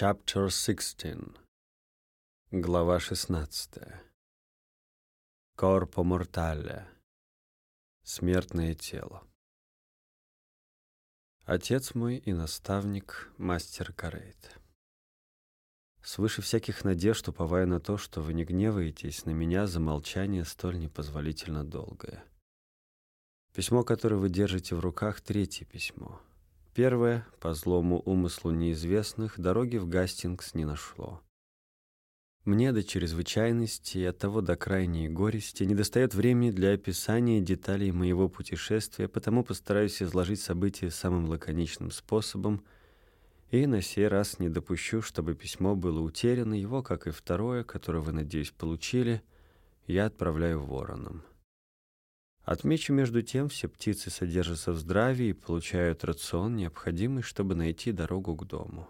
Chapter 16 Глава 16 Корпо мортале Смертное тело. Отец мой и наставник, мастер Карейт. Свыше всяких надежд, уповая на то, что вы не гневаетесь на меня за молчание столь непозволительно долгое. Письмо, которое вы держите в руках, третье письмо — Первое, по злому умыслу неизвестных, дороги в Гастингс не нашло. Мне до чрезвычайности и от того до крайней горести недостает времени для описания деталей моего путешествия, потому постараюсь изложить события самым лаконичным способом и на сей раз не допущу, чтобы письмо было утеряно, его, как и второе, которое вы, надеюсь, получили, я отправляю вороном. Отмечу между тем, все птицы содержатся в здравии и получают рацион, необходимый, чтобы найти дорогу к дому.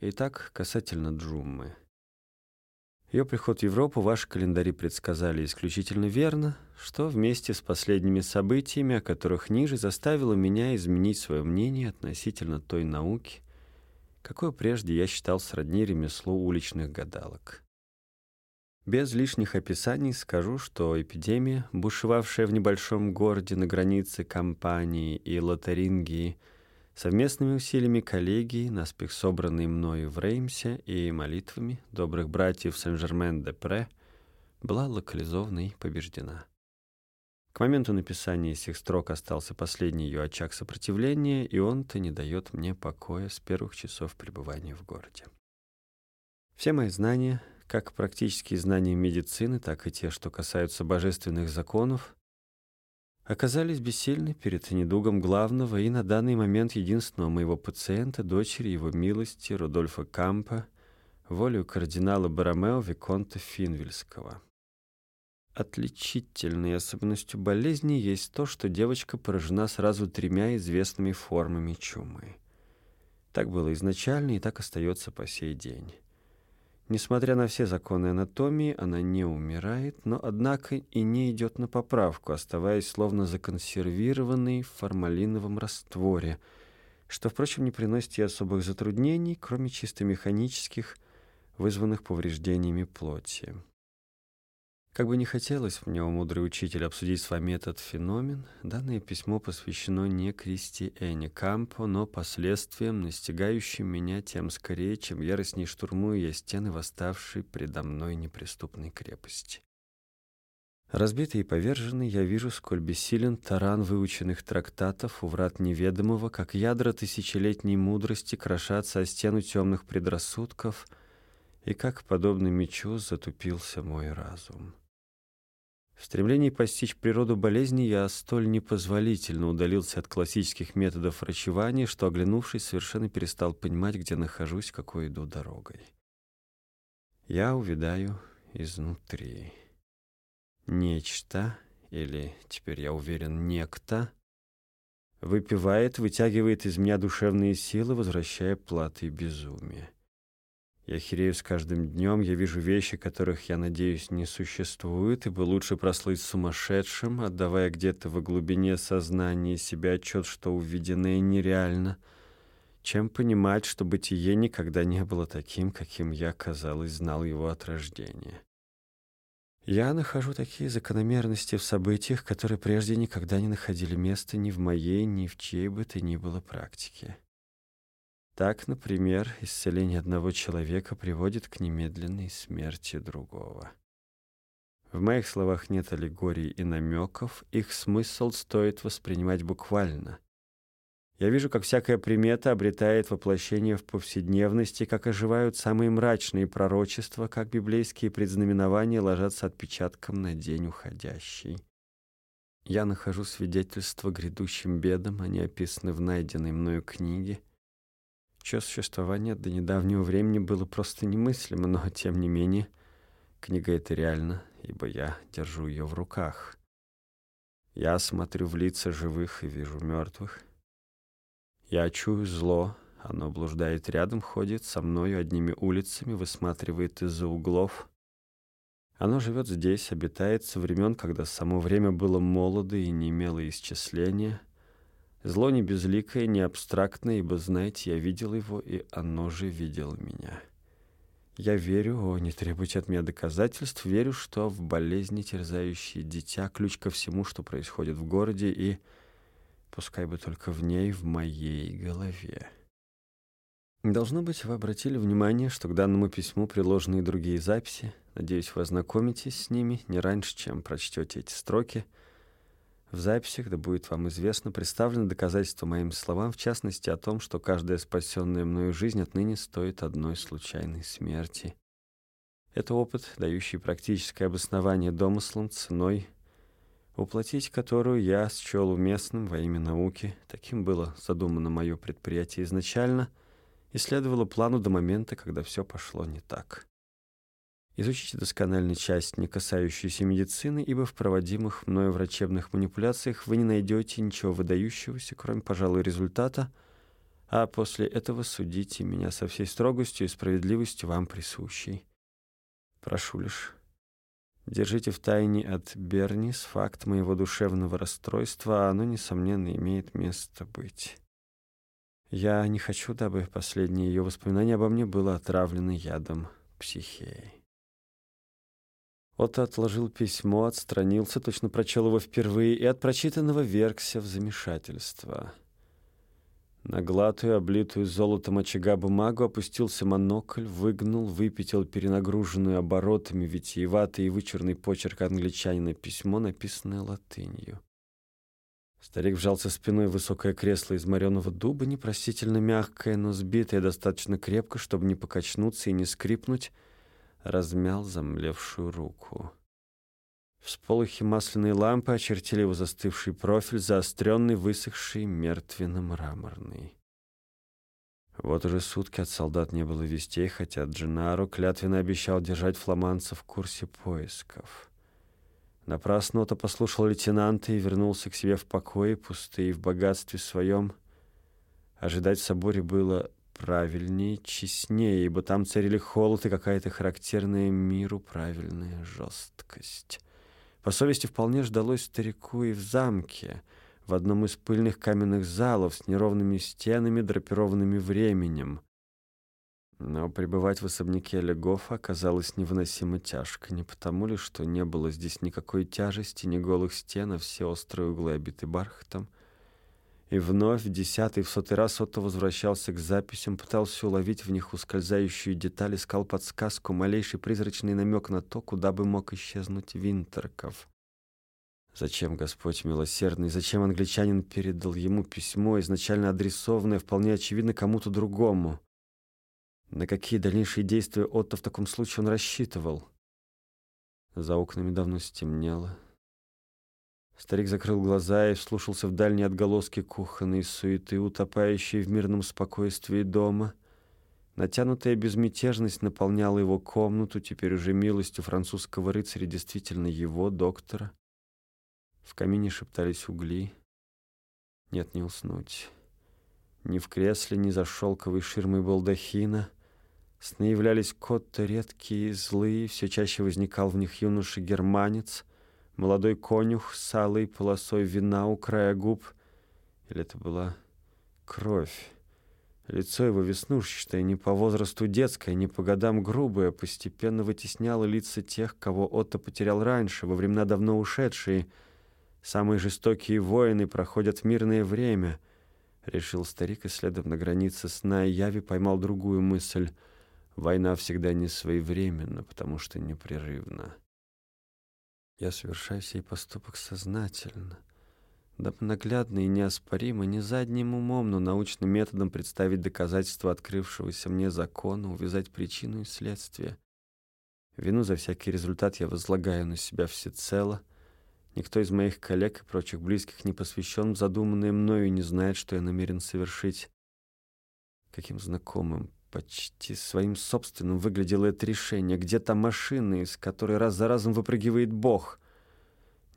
Итак, касательно Джуммы. Ее приход в Европу ваши календари предсказали исключительно верно, что вместе с последними событиями, о которых ниже, заставило меня изменить свое мнение относительно той науки, какой прежде я считал сродни ремеслу уличных гадалок. Без лишних описаний скажу, что эпидемия, бушевавшая в небольшом городе на границе Кампании и Лотарингии, совместными усилиями коллегии, наспех собранной мною в Реймсе и молитвами добрых братьев Сен-Жермен-де-Пре, была локализована и побеждена. К моменту написания сих строк остался последний ее очаг сопротивления, и он-то не дает мне покоя с первых часов пребывания в городе. Все мои знания — как практические знания медицины, так и те, что касаются божественных законов, оказались бессильны перед недугом главного и на данный момент единственного моего пациента, дочери его милости Рудольфа Кампа, волею кардинала Баромео Виконта Финвельского. Отличительной особенностью болезни есть то, что девочка поражена сразу тремя известными формами чумы. Так было изначально и так остается по сей день. Несмотря на все законы анатомии, она не умирает, но, однако, и не идет на поправку, оставаясь словно законсервированной в формалиновом растворе, что, впрочем, не приносит ей особых затруднений, кроме чисто механических, вызванных повреждениями плоти. Как бы не хотелось мне, о мудрый учитель, обсудить с вами этот феномен, данное письмо посвящено не Кристи Эни Кампо, но последствиям, настигающим меня тем скорее, чем яростней штурмую я стены восставшей предо мной неприступной крепости. Разбитый и поверженный, я вижу, сколь бессилен таран выученных трактатов у врат неведомого, как ядра тысячелетней мудрости крошатся о стену темных предрассудков, и как, подобно мечу, затупился мой разум. В стремлении постичь природу болезни я столь непозволительно удалился от классических методов врачевания, что, оглянувшись, совершенно перестал понимать, где нахожусь, какой иду дорогой. Я увядаю изнутри. Нечто, или, теперь я уверен, некто, выпивает, вытягивает из меня душевные силы, возвращая платы безумия. Я херею с каждым днем, я вижу вещи, которых, я надеюсь, не существует, ибо лучше прослыть сумасшедшим, отдавая где-то во глубине сознания себе отчет, что увиденное нереально, чем понимать, что бытие никогда не было таким, каким я, казалось, знал его от рождения. Я нахожу такие закономерности в событиях, которые прежде никогда не находили места ни в моей, ни в чьей бы то ни было практике. Так, например, исцеление одного человека приводит к немедленной смерти другого. В моих словах нет аллегорий и намеков, их смысл стоит воспринимать буквально. Я вижу, как всякая примета обретает воплощение в повседневности, как оживают самые мрачные пророчества, как библейские предзнаменования ложатся отпечатком на день уходящий. Я нахожу свидетельства грядущим бедам, они описаны в найденной мною книге — чье существование до недавнего времени было просто немыслимо, но, тем не менее, книга эта реальна, ибо я держу ее в руках. Я смотрю в лица живых и вижу мертвых. Я чую зло, оно блуждает рядом, ходит со мною одними улицами, высматривает из-за углов. Оно живет здесь, обитает со времен, когда само время было молодо и не имело исчисления — Зло не безликое, не абстрактное, ибо, знаете, я видел его, и оно же видело меня. Я верю, о, не требуйте от меня доказательств, верю, что в болезни, терзающей дитя, ключ ко всему, что происходит в городе, и, пускай бы только в ней, в моей голове. Должно быть, вы обратили внимание, что к данному письму приложены и другие записи. Надеюсь, вы ознакомитесь с ними не раньше, чем прочтете эти строки. В записях, да будет вам известно, представлены доказательства моим словам, в частности о том, что каждая спасенная мною жизнь отныне стоит одной случайной смерти. Это опыт, дающий практическое обоснование домыслам ценой, уплатить которую я счел уместным во имя науки. Таким было задумано мое предприятие изначально — и следовало плану до момента, когда все пошло не так. Изучите досконально часть, не касающуюся медицины, ибо в проводимых мною врачебных манипуляциях вы не найдете ничего выдающегося, кроме, пожалуй, результата, а после этого судите меня со всей строгостью и справедливостью вам присущей. Прошу лишь, держите в тайне от Бернис факт моего душевного расстройства, а оно, несомненно, имеет место быть. Я не хочу, дабы последнее ее воспоминание обо мне было отравлено ядом психеи. Отто отложил письмо, отстранился, точно прочел его впервые, и от прочитанного вергся в замешательство. На гладкую, облитую золотом очага бумагу опустился монокль, выгнул, выпятил перенагруженную оборотами витиеватый и вычурный почерк англичанина письмо, написанное латынью. Старик вжался спиной в высокое кресло из мореного дуба, непростительно мягкое, но сбитое достаточно крепко, чтобы не покачнуться и не скрипнуть, размял замлевшую руку. Всполохи масляной лампы очертили его застывший профиль, заостренный, высохший, мертвенно-мраморный. Вот уже сутки от солдат не было вестей, хотя Джинаро клятвенно обещал держать фламанца в курсе поисков. Напрасно Ото послушал лейтенанта и вернулся к себе в покое, пустые в богатстве своем. Ожидать в соборе было правильнее, честнее, ибо там царили холод и какая-то характерная миру правильная жесткость. По совести вполне ждалось старику и в замке, в одном из пыльных каменных залов с неровными стенами, драпированными временем. Но пребывать в особняке Легофа оказалось невыносимо тяжко, не потому ли, что не было здесь никакой тяжести, ни голых стен, а все острые углы обиты бархатом. И вновь, десятый, в сотый раз Отто возвращался к записям, пытался уловить в них ускользающую деталь, искал подсказку, малейший призрачный намек на то, куда бы мог исчезнуть Винтерков. Зачем Господь милосердный, зачем англичанин передал ему письмо, изначально адресованное, вполне очевидно, кому-то другому? На какие дальнейшие действия Отто в таком случае он рассчитывал? За окнами давно стемнело. Старик закрыл глаза и вслушался в дальние отголоски кухонной суеты, утопающей в мирном спокойствии дома. Натянутая безмятежность наполняла его комнату, теперь уже милостью французского рыцаря, действительно его, доктора. В камине шептались угли. Нет, не уснуть. Ни в кресле, ни за шелковой ширмой балдахина — Сны являлись котто редкие злые, все чаще возникал в них юноша-германец, молодой конюх с алой полосой вина у края губ. Или это была кровь? Лицо его веснушчатое, не по возрасту детское, не по годам грубое, постепенно вытесняло лица тех, кого Отто потерял раньше, во времена давно ушедшие. Самые жестокие воины проходят мирное время, — решил старик, и следом на границе сна и яви поймал другую мысль — Война всегда не своевременна, потому что непрерывна. Я совершаю сей поступок сознательно, дабы наглядно и неоспоримо, не задним умом, но научным методом представить доказательства открывшегося мне закона, увязать причину и следствие. Вину за всякий результат я возлагаю на себя всецело. Никто из моих коллег и прочих близких не посвящен задуманное мною и не знает, что я намерен совершить. Каким знакомым, Почти своим собственным выглядело это решение. Где то машина, из которой раз за разом выпрыгивает Бог?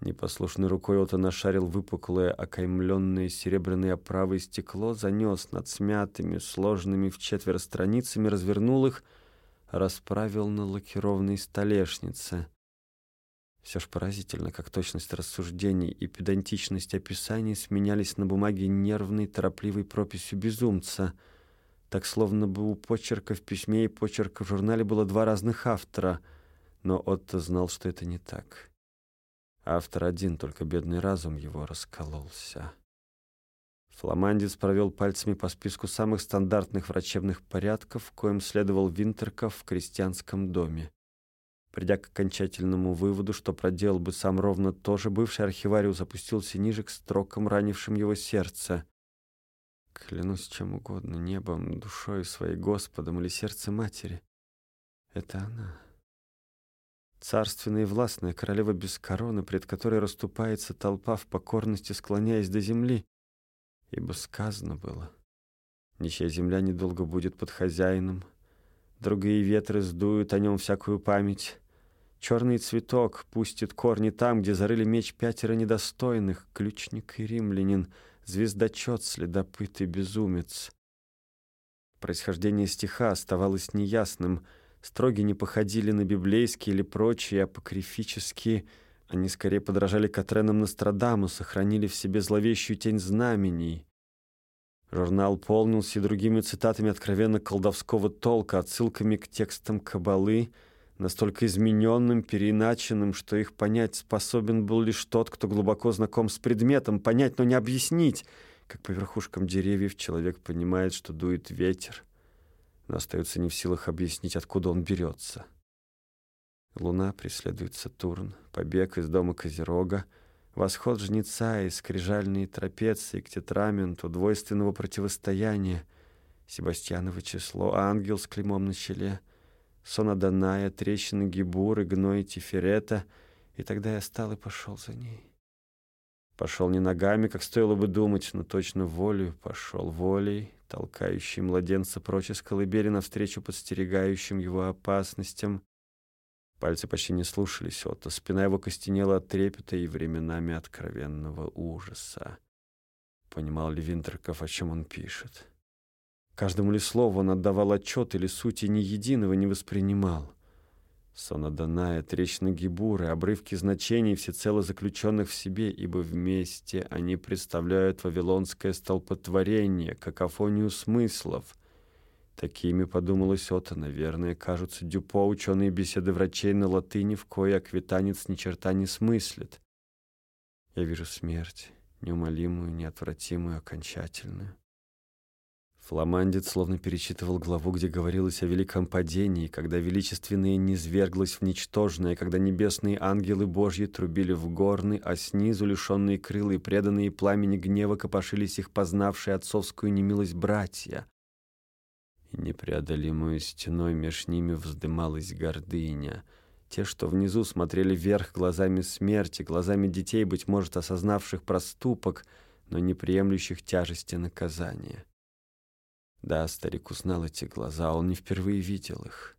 Непослушной рукой Отто нашарил выпуклое, окаймленное серебряной оправой стекло, занес над смятыми, сложными в четверо страницами, развернул их, расправил на лакированной столешнице. Все ж поразительно, как точность рассуждений и педантичность описаний сменялись на бумаге нервной, торопливой прописью безумца. Так словно бы у почерка в письме и почерка в журнале было два разных автора. Но Отто знал, что это не так. Автор один, только бедный разум его раскололся. Фламандец провел пальцами по списку самых стандартных врачебных порядков, коим следовал Винтерков в крестьянском доме. Придя к окончательному выводу, что проделал бы сам ровно то же, бывший архивариус опустился ниже к строкам, ранившим его сердце. Клянусь чем угодно, небом, душой своей Господом или сердцем матери. Это она. Царственная и властная королева без короны, пред которой расступается толпа в покорности, склоняясь до земли. Ибо сказано было, ничья земля недолго будет под хозяином, другие ветры сдуют о нем всякую память, Черный цветок пустит корни там, где зарыли меч пятеро недостойных, ключник и римлянин, звездочет, следопыт и безумец. Происхождение стиха оставалось неясным. Строги не походили на библейские или прочие апокрифические. Они скорее подражали Катренам Нострадаму, сохранили в себе зловещую тень знамений. Журнал полнился другими цитатами откровенно колдовского толка, отсылками к текстам Кабалы — настолько измененным, переиначенным, что их понять способен был лишь тот, кто глубоко знаком с предметом, понять, но не объяснить, как по верхушкам деревьев человек понимает, что дует ветер, но остается не в силах объяснить, откуда он берется. Луна преследует Сатурн, побег из дома Козерога, восход жнеца и скрижальные трапеции к тетраменту двойственного противостояния, Себастьяново число, ангел с клеймом на челе — Сонаданая, трещины Гибуры, гной Тиферета, и тогда я стал и пошел за ней. Пошел не ногами, как стоило бы думать, но точно волю, пошел волей, толкающий младенца прочь из колыбели навстречу подстерегающим его опасностям. Пальцы почти не слушались Отто, спина его костенела от трепета и временами откровенного ужаса. Понимал ли Винтерков, о чем он пишет? Каждому ли слову он отдавал отчет или сути ни единого не воспринимал. Сонаданая, трещина Гибуры, обрывки значений, всецело заключенных в себе, ибо вместе они представляют вавилонское столпотворение, какофонию смыслов. Такими, подумалось Ота, наверное, кажутся Дюпо ученые беседы врачей на латыни, в кое аквитанец ни черта не смыслит. Я вижу смерть, неумолимую, неотвратимую, окончательную. Фламандец словно перечитывал главу, где говорилось о великом падении, когда величественное низверглось в ничтожное, когда небесные ангелы Божьи трубили в горны, а снизу, лишенные крыл и преданные пламени гнева, копошились их познавшие отцовскую немилость братья. И непреодолимую стеной меж ними вздымалась гордыня. Те, что внизу смотрели вверх глазами смерти, глазами детей, быть может, осознавших проступок, но не приемлющих тяжести наказания. Да, старик узнал эти глаза, он не впервые видел их.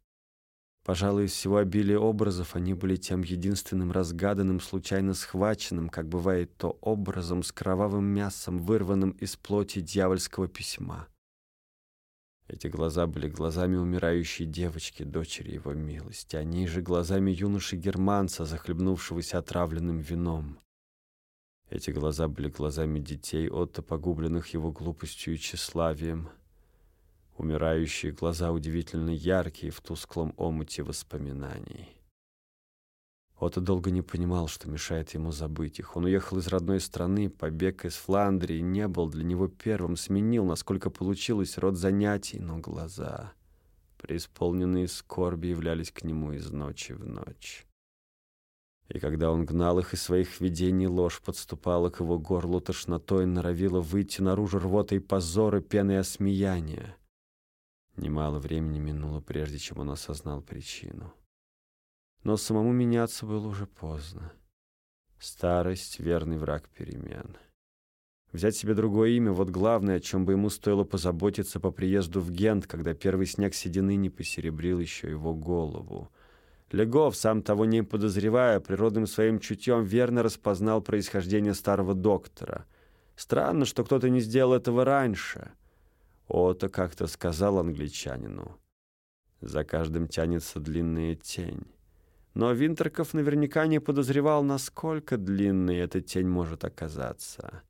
Пожалуй, из всего обилия образов они были тем единственным разгаданным, случайно схваченным, как бывает то образом с кровавым мясом, вырванным из плоти дьявольского письма. Эти глаза были глазами умирающей девочки, дочери его милости, они же глазами юноши-германца, захлебнувшегося отравленным вином. Эти глаза были глазами детей, отто погубленных его глупостью и тщеславием, Умирающие глаза удивительно яркие в тусклом омуте воспоминаний. Отто долго не понимал, что мешает ему забыть их. Он уехал из родной страны, побег из Фландрии не был для него первым, сменил, насколько получилось, род занятий, но глаза, преисполненные скорби, являлись к нему из ночи в ночь. И когда он гнал их из своих видений, ложь подступала к его горлу тошнотой, норовила выйти наружу рвотой позоры, пеной осмеяния. Немало времени минуло, прежде чем он осознал причину. Но самому меняться было уже поздно. Старость — верный враг перемен. Взять себе другое имя — вот главное, о чем бы ему стоило позаботиться по приезду в Гент, когда первый снег седины не посеребрил еще его голову. Легов, сам того не подозревая, природным своим чутьем верно распознал происхождение старого доктора. Странно, что кто-то не сделал этого раньше — Ото как-то сказал англичанину. За каждым тянется длинная тень. но Винтерков наверняка не подозревал, насколько длинной эта тень может оказаться.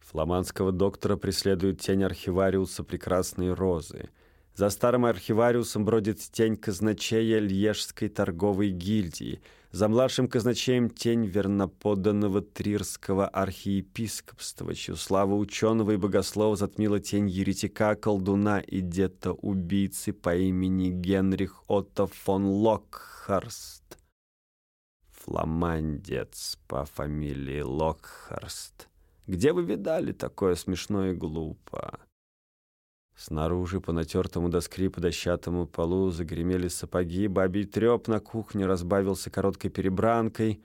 Фламандского доктора преследует тень архивариуса прекрасной розы. За старым архивариусом бродит тень казначея Льежской торговой гильдии. За младшим казначеем тень верноподданного Трирского архиепископства, чью славу ученого и богослова затмила тень еретика, колдуна и дета-убийцы по имени Генрих Отто фон Локхарст. Фламандец по фамилии Локхарст. Где вы видали такое смешное и глупо? Снаружи по натертому до скрипа дощатому полу загремели сапоги, бабий треп на кухне разбавился короткой перебранкой.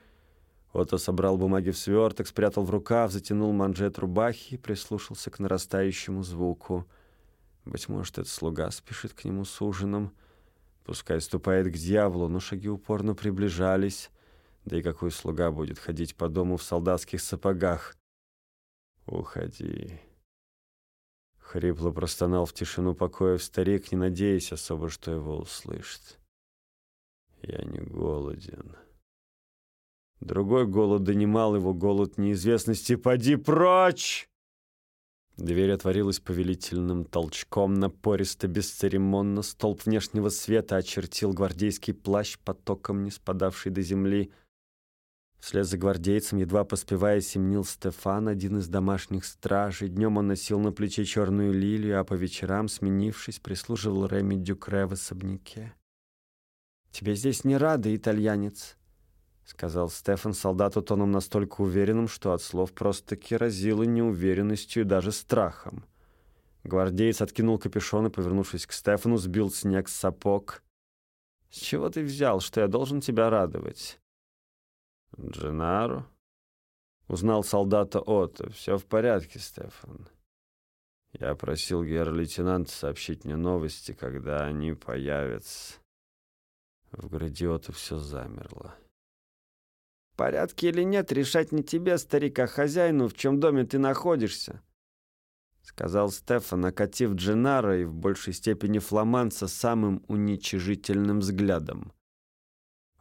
Ото собрал бумаги в сверток, спрятал в рукав, затянул манжет рубахи и прислушался к нарастающему звуку. Быть может, этот слуга спешит к нему с ужином. Пускай ступает к дьяволу, но шаги упорно приближались. Да и какой слуга будет ходить по дому в солдатских сапогах? «Уходи». Хрипло простонал в тишину покоя старик, не надеясь особо, что его услышит. «Я не голоден». Другой голод донимал его, голод неизвестности. «Поди прочь!» Дверь отворилась повелительным толчком, напористо, бесцеремонно. Столб внешнего света очертил гвардейский плащ, потоком не спадавший до земли — Вслед за гвардейцем, едва поспевая, семнил Стефан, один из домашних стражей. Днем он носил на плече черную лилию, а по вечерам, сменившись, прислуживал Реми Дюкре в особняке. «Тебе здесь не рады, итальянец», — сказал Стефан солдату тоном настолько уверенным, что от слов просто-таки разило неуверенностью и даже страхом. Гвардеец откинул капюшон и, повернувшись к Стефану, сбил снег с сапог. «С чего ты взял, что я должен тебя радовать?» Дженаро? Узнал солдата Отто. Все в порядке, Стефан. Я просил гер-лейтенанта сообщить мне новости, когда они появятся. В груди все замерло. В порядке или нет, решать не тебе, старик, а хозяину, в чем доме ты находишься. Сказал Стефан, окатив Дженара и в большей степени фламанца самым уничижительным взглядом.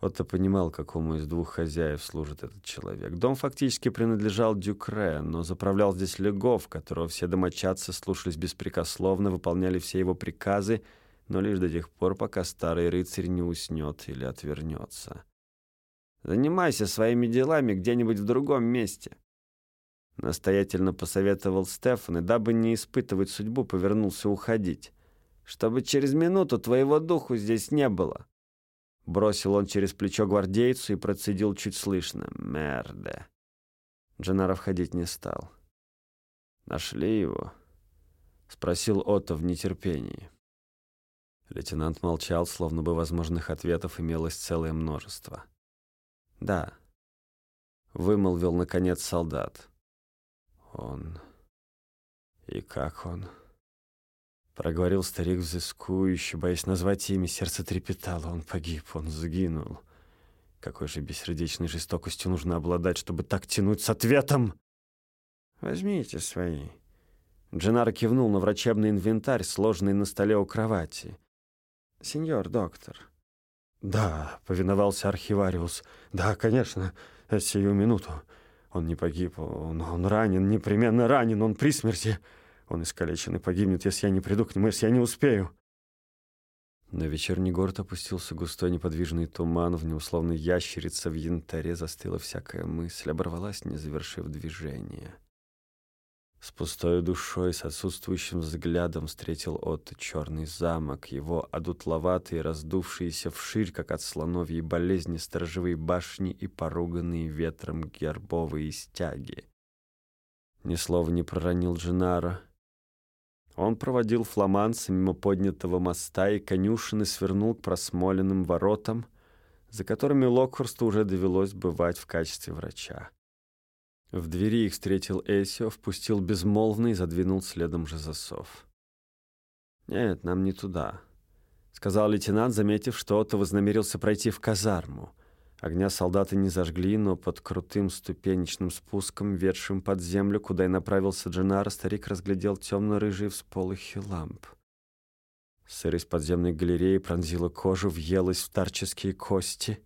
Отто понимал, какому из двух хозяев служит этот человек. Дом фактически принадлежал Дюкре, но заправлял здесь Легов, которого все домочадцы слушались беспрекословно, выполняли все его приказы, но лишь до тех пор, пока старый рыцарь не уснет или отвернется. «Занимайся своими делами где-нибудь в другом месте», — настоятельно посоветовал Стефан, и дабы не испытывать судьбу, повернулся уходить, «чтобы через минуту твоего духу здесь не было». Бросил он через плечо гвардейцу и процедил чуть слышно. «Мерде». Дженаро входить не стал. «Нашли его?» — спросил Отто в нетерпении. Лейтенант молчал, словно бы возможных ответов имелось целое множество. «Да», — вымолвил, наконец, солдат. «Он... и как он?» Проговорил старик взыскующе, боясь назвать имя. Сердце трепетало. Он погиб, он сгинул. Какой же бессердечной жестокостью нужно обладать, чтобы так тянуть с ответом? «Возьмите свои». Дженаро кивнул на врачебный инвентарь, сложенный на столе у кровати. «Сеньор доктор». «Да», — повиновался архивариус. «Да, конечно, сию минуту. Он не погиб, он, он ранен, непременно ранен, он при смерти». Он искалечен и погибнет, если я не приду к нему, если я не успею. На вечерний город опустился густой неподвижный туман, в нем словно ящерица в янтаре застыла всякая мысль, оборвалась, не завершив движение. С пустой душой, с отсутствующим взглядом встретил Отто черный замок, его одутловатые, раздувшиеся вширь, как от слоновьей болезни, сторожевые башни и поруганные ветром гербовые стяги. Ни слова не проронил Дженаро, он проводил фламанца мимо поднятого моста и конюшины свернул к просмоленным воротам, за которыми Локхорсту уже довелось бывать в качестве врача. В двери их встретил Эсио, впустил безмолвно и задвинул следом же засов. «Нет, нам не туда», — сказал лейтенант, заметив, что Отто вознамерился пройти в казарму — Огня солдаты не зажгли, но под крутым ступенечным спуском, ведшим под землю, куда и направился Дженара, старик разглядел темно-рыжие всполохи ламп. Сырость подземной галереи пронзила кожу, въелась в старческие кости.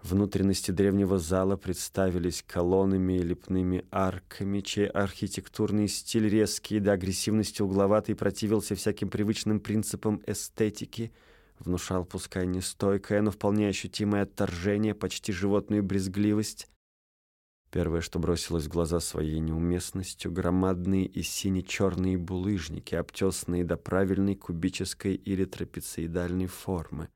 Внутренности древнего зала представились колоннами и лепными арками, чей архитектурный стиль резкий до агрессивности угловатый противился всяким привычным принципам эстетики, внушал пускай не стойкое, но вполне ощутимое отторжение, почти животную брезгливость. Первое, что бросилось в глаза своей неуместностью, громадные и сине-черные булыжники, обтесанные до правильной кубической или трапециидальной формы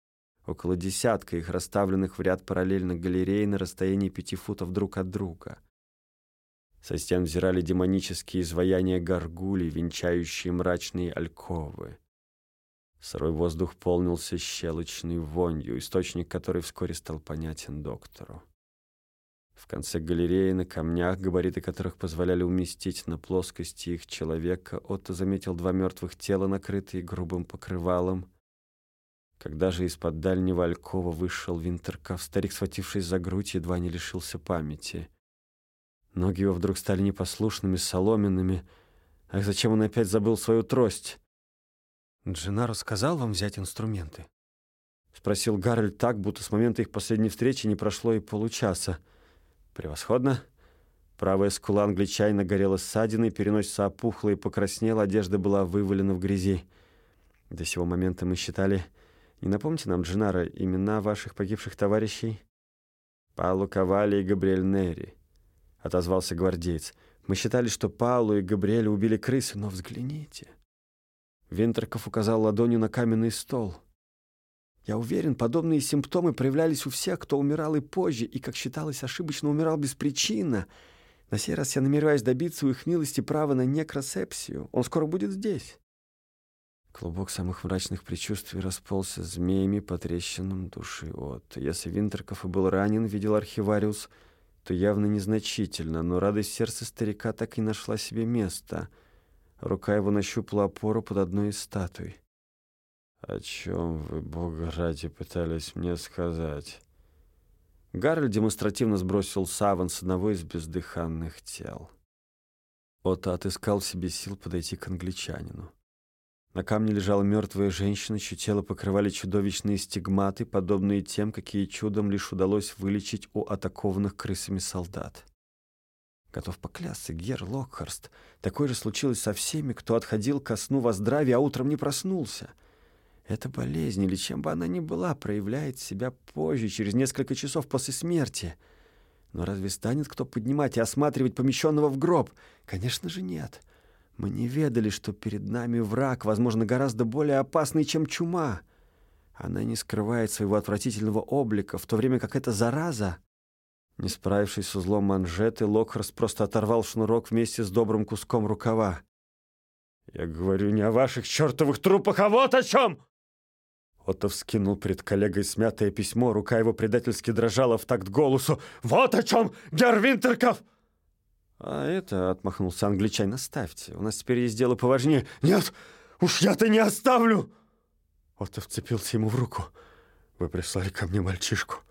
около десятка их, расставленных в ряд параллельно галерей на расстоянии пяти футов друг от друга. Со стен взирали демонические изваяния горгулей, венчающие мрачные альковы. Сырой воздух полнился щелочной вонью, источник которой вскоре стал понятен доктору. В конце галереи на камнях, габариты которых позволяли уместить на плоскости их человека, Отто заметил два мертвых тела, накрытые грубым покрывалом, когда же из-под дальнего алькова вышел Винтерков, старик, схватившись за грудь, едва не лишился памяти. Ноги его вдруг стали непослушными, соломенными. Ах, зачем он опять забыл свою трость? «Дженаро сказал вам взять инструменты?» — спросил Гарольд так, будто с момента их последней встречи не прошло и получаса. «Превосходно!» Правая скула англичанина горела ссадиной, переносица опухла и покраснела, одежда была вывалена в грязи. До сего момента мы считали не напомните нам, Джинара, имена ваших погибших товарищей?» «Пауло Кавали и Габриэль Нери», — отозвался гвардеец. «Мы считали, что Паулу и Габриэля убили крысы, но взгляните». Винтерков указал ладонью на каменный стол. «Я уверен, подобные симптомы проявлялись у всех, кто умирал и позже, и, как считалось, ошибочно умирал беспричинно. На сей раз я намереваюсь добиться у их милости права на некросепсию. Он скоро будет здесь». Клубок самых мрачных предчувствий расползся змеями по трещинам души от. Если Винтерков и был ранен, видел архивариус, то явно незначительно, но радость сердца старика так и нашла себе место. Рука его нащупала опору под одной из статуй. «О чем вы, Бога ради, пытались мне сказать?» Гарольд демонстративно сбросил саван с одного из бездыханных тел. Отто отыскал в себе сил подойти к англичанину. На камне лежала мертвая женщина, чье тело покрывали чудовищные стигматы, подобные тем, какие чудом лишь удалось вылечить у атакованных крысами солдат. Готов поклясться, Гер Локхарст. Такое же случилось со всеми, кто отходил ко сну во здравии, а утром не проснулся. Эта болезнь, или чем бы она ни была, проявляет себя позже, через несколько часов после смерти. Но разве станет кто поднимать и осматривать помещенного в гроб? Конечно же, нет. — мы не ведали, что перед нами враг, возможно, гораздо более опасный, чем чума. Она не скрывает своего отвратительного облика, в то время как эта зараза... Не справившись с узлом манжеты, Локхарс просто оторвал шнурок вместе с добрым куском рукава. «Я говорю не о ваших чертовых трупах, а вот о чем!» Отто вскинул перед коллегой смятое письмо, рука его предательски дрожала в такт голосу. «Вот о чем, Герр Винтерков!» «А это, — отмахнулся англичанин, — оставьте. У нас теперь есть дело поважнее». «Нет, уж я-то не оставлю!» Отто вцепился ему в руку. «Вы прислали ко мне мальчишку.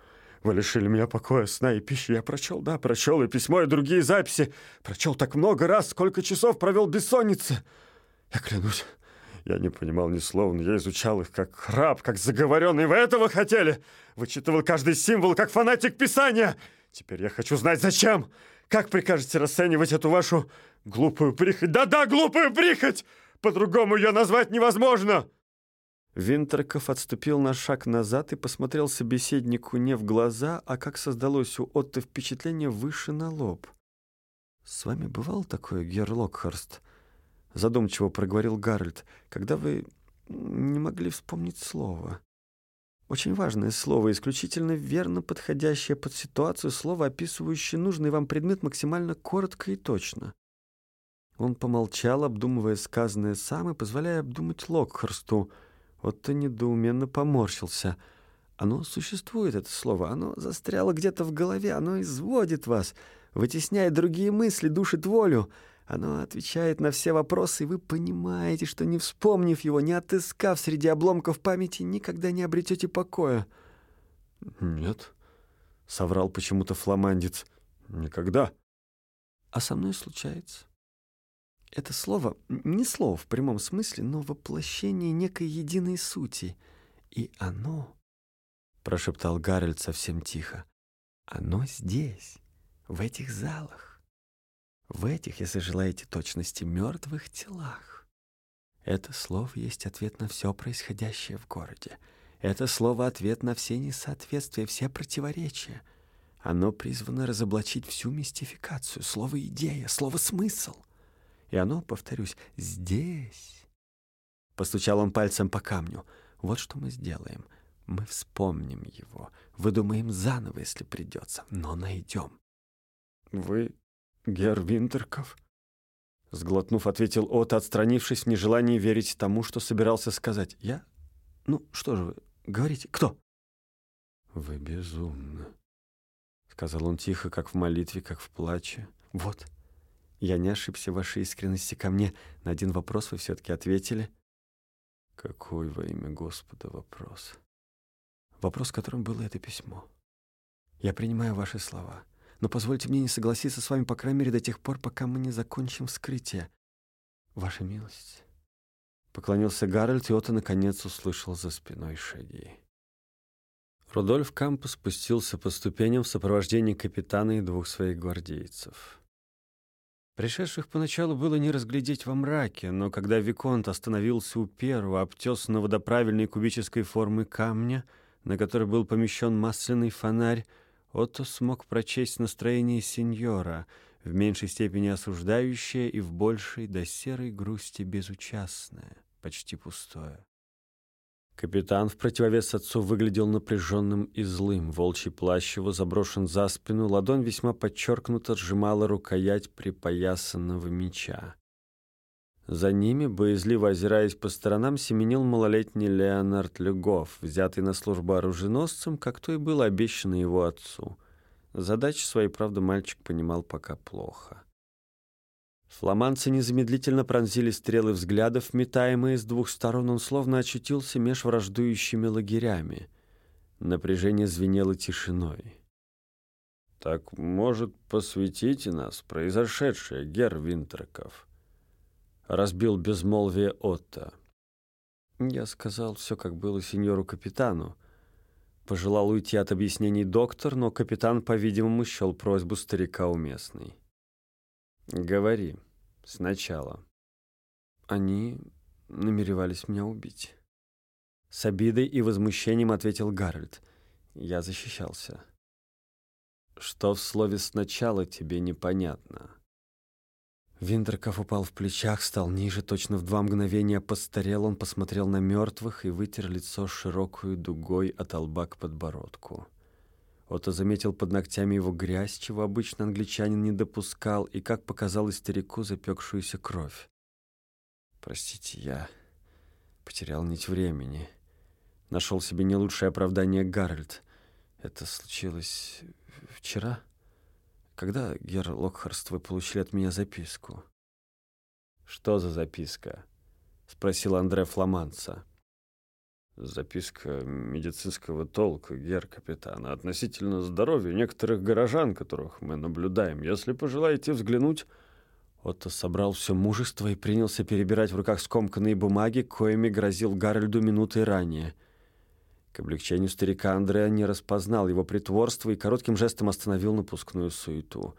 Вы лишили меня покоя, сна и пищи. Я прочел, да, прочел и письмо, и другие записи. Прочел так много раз, сколько часов провел бессонницы. Я клянусь, я не понимал ни слова, но я изучал их как раб, как заговоренный. Вы этого хотели? Вычитывал каждый символ, как фанатик Писания. Теперь я хочу знать, зачем. Как прикажете расценивать эту вашу глупую прихоть? Да-да, глупую прихоть! По-другому ее назвать невозможно!» Винтерков отступил на шаг назад и посмотрел собеседнику не в глаза, а как создалось у Отто впечатление выше на лоб. «С вами бывал такое, Герр Локхарст?» Задумчиво проговорил Гарольд, когда вы не могли вспомнить слово. Очень важное слово, исключительно верно подходящее под ситуацию, слово, описывающее нужный вам предмет максимально коротко и точно. Он помолчал, обдумывая сказанное сам и позволяя обдумать Локхарсту. Вот-то недоуменно поморщился. Оно существует, это слово, оно застряло где-то в голове, оно изводит вас, вытесняет другие мысли, душит волю — оно отвечает на все вопросы, и вы понимаете, что не вспомнив его, не отыскав среди обломков памяти, никогда не обретете покоя. «Нет», — соврал почему-то фламандец, — «никогда». А со мной случается. Это слово не слово в прямом смысле, но воплощение некой единой сути. И оно, — прошептал Гарольд совсем тихо, Оно здесь, в этих залах. В этих, если желаете точности, мертвых телах. Это слово есть ответ на все происходящее в городе. Это слово — ответ на все несоответствия, все противоречия. Оно призвано разоблачить всю мистификацию, слово «идея», слово «смысл». И оно, повторюсь, здесь. Постучал он пальцем по камню. Вот что мы сделаем. Мы вспомним его, выдумаем заново, если придется, но найдем. Вы Гер Винтерков? Сглотнув, ответил От, отстранившись в нежелании верить тому, что собирался сказать. Я? Ну, что же вы, говорите, кто? Вы безумны, сказал он тихо, как в молитве, как в плаче. Вот, я не ошибся в вашей искренности ко мне. На один вопрос вы все-таки ответили. Какой во имя Господа вопрос? Вопрос, которым было это письмо. Я принимаю ваши слова, но позвольте мне не согласиться с вами, по крайней мере, до тех пор, пока мы не закончим вскрытие. Ваша милость. Поклонился Гарольд, и Отто наконец услышал за спиной шаги. Рудольф Кампус спустился по ступеням в сопровождении капитана и двух своих гвардейцев. Пришедших поначалу было не разглядеть во мраке, но когда Виконт остановился у первого, обтесанного до правильной кубической формы камня, на который был помещен масляный фонарь, Отто смог прочесть настроение сеньора, в меньшей степени осуждающее и в большей до серой грусти безучастное, почти пустое. Капитан в противовес отцу выглядел напряженным и злым. Волчий плащ его заброшен за спину, ладонь весьма подчеркнуто сжимала рукоять припоясанного меча. За ними, боязливо озираясь по сторонам, семенил малолетний Леонард Люгов, взятый на службу оруженосцем, как то и было обещано его отцу. Задачи своей, правда, мальчик понимал пока плохо. Фламанцы незамедлительно пронзили стрелы взглядов, метаемые с двух сторон. Он словно очутился меж враждующими лагерями. Напряжение звенело тишиной. «Так, может, посвятите нас произошедшее, Гер Винтерков?» разбил безмолвие Отто. Я сказал все, как было сеньору-капитану. Пожелал уйти от объяснений доктор, но капитан, по-видимому, счел просьбу старика уместной. «Говори. Сначала». Они намеревались меня убить. С обидой и возмущением ответил Гарольд. Я защищался. «Что в слове «сначала» тебе непонятно?» Винтерков упал в плечах, стал ниже, точно в два мгновения постарел. Он посмотрел на мертвых и вытер лицо широкую дугой от лба к подбородку. Ото заметил под ногтями его грязь, чего обычно англичанин не допускал, и, как показалось старику, запекшуюся кровь. «Простите, я потерял нить времени. Нашел себе не лучшее оправдание Гарольд. Это случилось вчера?» Когда, Гер Локхарст, вы получили от меня записку? Что за записка? Спросил Андре Фламанца. Записка медицинского толка, Гер капитан, относительно здоровья некоторых горожан, которых мы наблюдаем. Если пожелаете взглянуть... Отто собрал все мужество и принялся перебирать в руках скомканные бумаги, коими грозил Гарольду минуты ранее — к облегчению старика Андреа не распознал его притворство и коротким жестом остановил напускную суету.